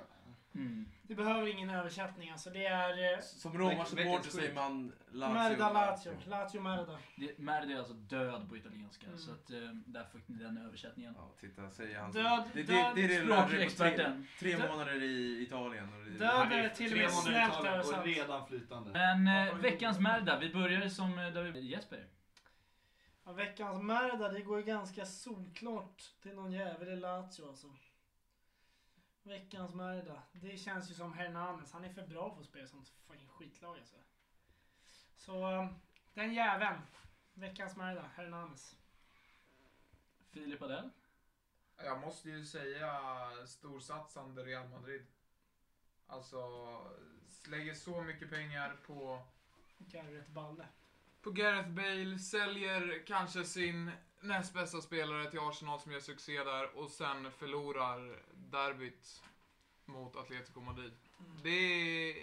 [SPEAKER 1] Mm.
[SPEAKER 6] Det behöver ingen översättning alltså. Det är eh,
[SPEAKER 2] Som romarsupporter säger man Lazio.
[SPEAKER 6] Merda Lazio. Lazio Merda.
[SPEAKER 1] Det, Merda är alltså död på italienska,
[SPEAKER 6] Mm.
[SPEAKER 1] så att, eh, där fick ni den översättningen.
[SPEAKER 2] Ja, titta, säger han.
[SPEAKER 6] Död,
[SPEAKER 2] det, det,
[SPEAKER 6] död,
[SPEAKER 2] det är det du lärde tre, tre månader i Italien. Och det,
[SPEAKER 6] Död är till och med snällt
[SPEAKER 4] Italien och
[SPEAKER 6] översatt.
[SPEAKER 4] redan flytande.
[SPEAKER 1] Men eh, veckans Merda, vi börjar som eh, där vi, Jesper.
[SPEAKER 6] Ja, veckans Merda, det går ju ganska solklart till någon jävel i Lazio alltså. Veckans Merda. Det känns ju som Hernanes. Han är för bra för att spela sånt fucking skitlag alltså. Så, um, den jäveln. Veckans Merda, Hernanes.
[SPEAKER 1] Filip Adell.
[SPEAKER 3] Jag måste ju säga storsatsande Real Madrid. Alltså, lägger så mycket pengar på,
[SPEAKER 6] Garret Balle.
[SPEAKER 3] på Gareth Bale, säljer kanske sin näst bästa spelare till Arsenal som gör succé där och sen förlorar derbyt mot Atletico Madrid.
[SPEAKER 6] Mm.
[SPEAKER 3] Det är...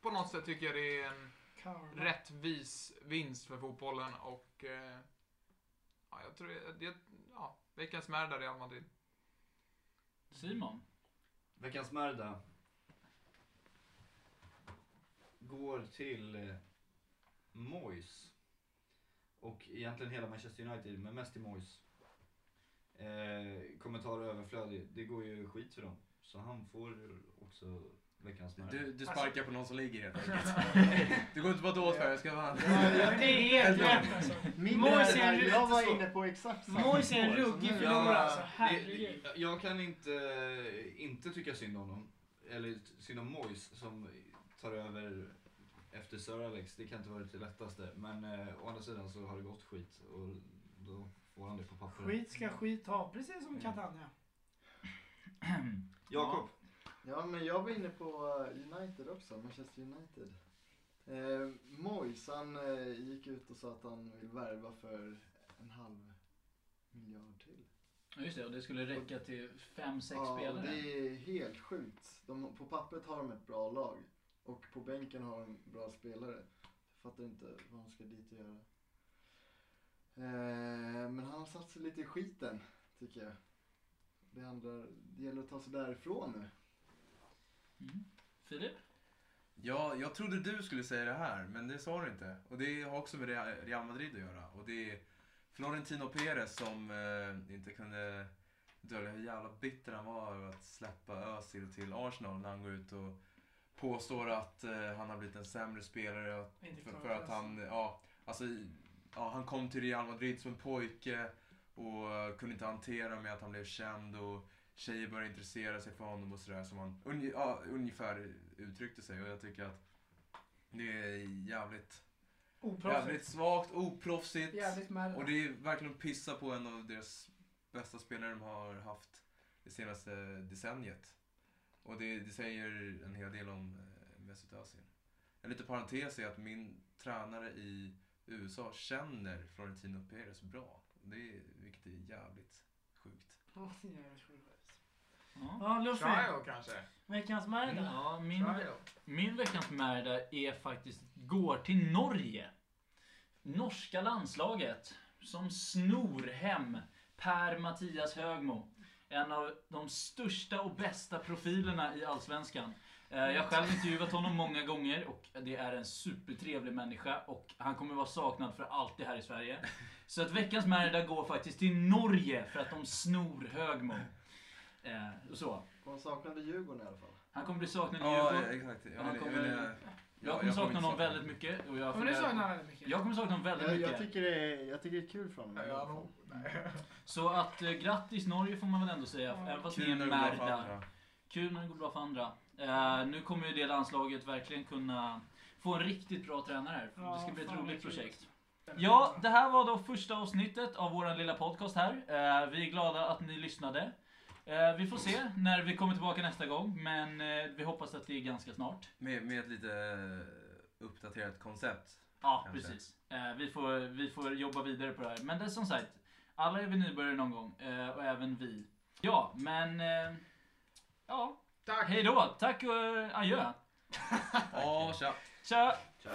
[SPEAKER 3] På något sätt tycker jag det är en
[SPEAKER 6] Karma.
[SPEAKER 3] rättvis vinst för fotbollen och... Eh, ja, jag tror det... Ja, veckans Merda Real Madrid.
[SPEAKER 1] Simon.
[SPEAKER 4] Veckans Merda. Går till eh, Moyes. Och egentligen hela Manchester United, men mest till Moyes. Eh, kommentarer överflödig. Det går ju skit för dem. Så han får också veckans märda.
[SPEAKER 2] Du, du sparkar på någon som ligger helt enkelt. Du går inte bara åt för jag ska vara...
[SPEAKER 6] Det är helt rätt alltså. Moise är en
[SPEAKER 7] jag var
[SPEAKER 4] så.
[SPEAKER 7] inne på exakt samma
[SPEAKER 6] Moise är en ruggig förlorare alltså. Herregud.
[SPEAKER 4] jag kan inte, inte tycka synd om honom. Eller synd om Mois som tar över efter Sir Alex. Det kan inte vara det lättaste. Men eh, å andra sidan så har det gått skit och då får han det på papper.
[SPEAKER 6] Skit ska skit ha, precis som Catania.
[SPEAKER 4] Jakob.
[SPEAKER 7] Ja, men jag var inne på eh, United också, Manchester United. Eh, Moyes, han eh, gick ut och sa att han vill värva för en halv miljard till.
[SPEAKER 1] Ja, Just det, och det skulle räcka till 5-6
[SPEAKER 7] ja,
[SPEAKER 1] spelare.
[SPEAKER 7] det är helt sjukt. De, på pappret har de ett bra lag och på bänken har de bra spelare. Jag fattar inte vad de ska dit och göra. Eh, men han har satt sig lite i skiten, tycker jag. Det, handlar, det gäller att ta sig därifrån nu.
[SPEAKER 1] Mm. Filip?
[SPEAKER 2] Ja, jag trodde du skulle säga det här, men det sa du inte. Och det har också med Real Real Madrid att göra. Och det är Florentino Perez som eh, inte kunde dölja hur jävla bitter han var över att släppa Özil till Arsenal när han går ut och påstår att eh, han har blivit en sämre spelare. Att, för, för att han, ja, alltså, ja, han kom till Real Madrid som en pojke och kunde inte hantera med att han blev känd och tjejer började intressera sig för honom och sådär som han unge, ja, ungefär uttryckte sig och jag tycker att det är jävligt, jävligt
[SPEAKER 6] Oproffsigt.
[SPEAKER 2] svagt, oproffsigt
[SPEAKER 6] Jävligt märda.
[SPEAKER 2] och det är verkligen att pissa på en av deras bästa spelare de har haft det senaste decenniet. Och det, det säger en hel del om eh, Mesut Özil. En liten parentes är att min tränare i USA känner Florentino Perez bra. Det är, vilket är jävligt sjukt.
[SPEAKER 6] Ja, det är jävligt sjukt.
[SPEAKER 1] Ja.
[SPEAKER 6] Ja, Luffy.
[SPEAKER 3] Trial kanske?
[SPEAKER 6] Veckans märda.
[SPEAKER 1] Ja, min,
[SPEAKER 3] Trial.
[SPEAKER 1] min veckans märda är faktiskt, går till Norge. Norska landslaget som snor hem Per-Mattias Högmo. En av de största och bästa profilerna i Allsvenskan. Eh, Jag har själv intervjuat honom många gånger och det är en supertrevlig människa och han kommer vara saknad för alltid här i Sverige. Så att veckans märda går faktiskt till Norge för att de snor Högmo. Eh, Så.
[SPEAKER 7] Och han saknade Djurgården i alla fall.
[SPEAKER 1] Han kommer bli saknad i
[SPEAKER 2] Ja,
[SPEAKER 1] Djurgården.
[SPEAKER 2] exakt. Jag,
[SPEAKER 1] Han
[SPEAKER 2] vill-
[SPEAKER 1] kommer-
[SPEAKER 2] jag, vill-
[SPEAKER 1] Jag kommer sakna honom väldigt mycket. Och jag, funderar-
[SPEAKER 6] saknar han väldigt mycket.
[SPEAKER 1] jag kommer sakna honom väldigt
[SPEAKER 7] Jag,
[SPEAKER 1] mycket.
[SPEAKER 7] jag, tycker det är, jag tycker det är kul för honom.
[SPEAKER 3] Ja.
[SPEAKER 1] Så att eh, grattis Norge får man väl ändå säga.
[SPEAKER 6] Ja.
[SPEAKER 1] Även fast ni
[SPEAKER 2] Kul
[SPEAKER 1] är märda. Kul när det går bra för andra. Eh, nu kommer ju det landslaget verkligen kunna få en riktigt bra tränare här.
[SPEAKER 6] Ja,
[SPEAKER 1] det ska bli ett roligt
[SPEAKER 6] kul.
[SPEAKER 1] projekt. Ja, det här var då första avsnittet av vår lilla podcast här. Eh, vi är glada att ni lyssnade. Eh, vi får se när vi kommer tillbaka nästa gång, men eh, vi hoppas att det är ganska snart.
[SPEAKER 2] Med, med ett lite uppdaterat koncept.
[SPEAKER 1] Ja,
[SPEAKER 2] Kanske.
[SPEAKER 1] precis. Eh, vi, får, vi får jobba vidare på det här. Men det är som sagt, alla är vi nybörjare någon gång. Eh, och även vi. Ja, men... Eh, ja,
[SPEAKER 3] Tack!
[SPEAKER 1] hej då. Tack och adjö.
[SPEAKER 2] Ja, tja.
[SPEAKER 1] Tja!
[SPEAKER 4] Ciao.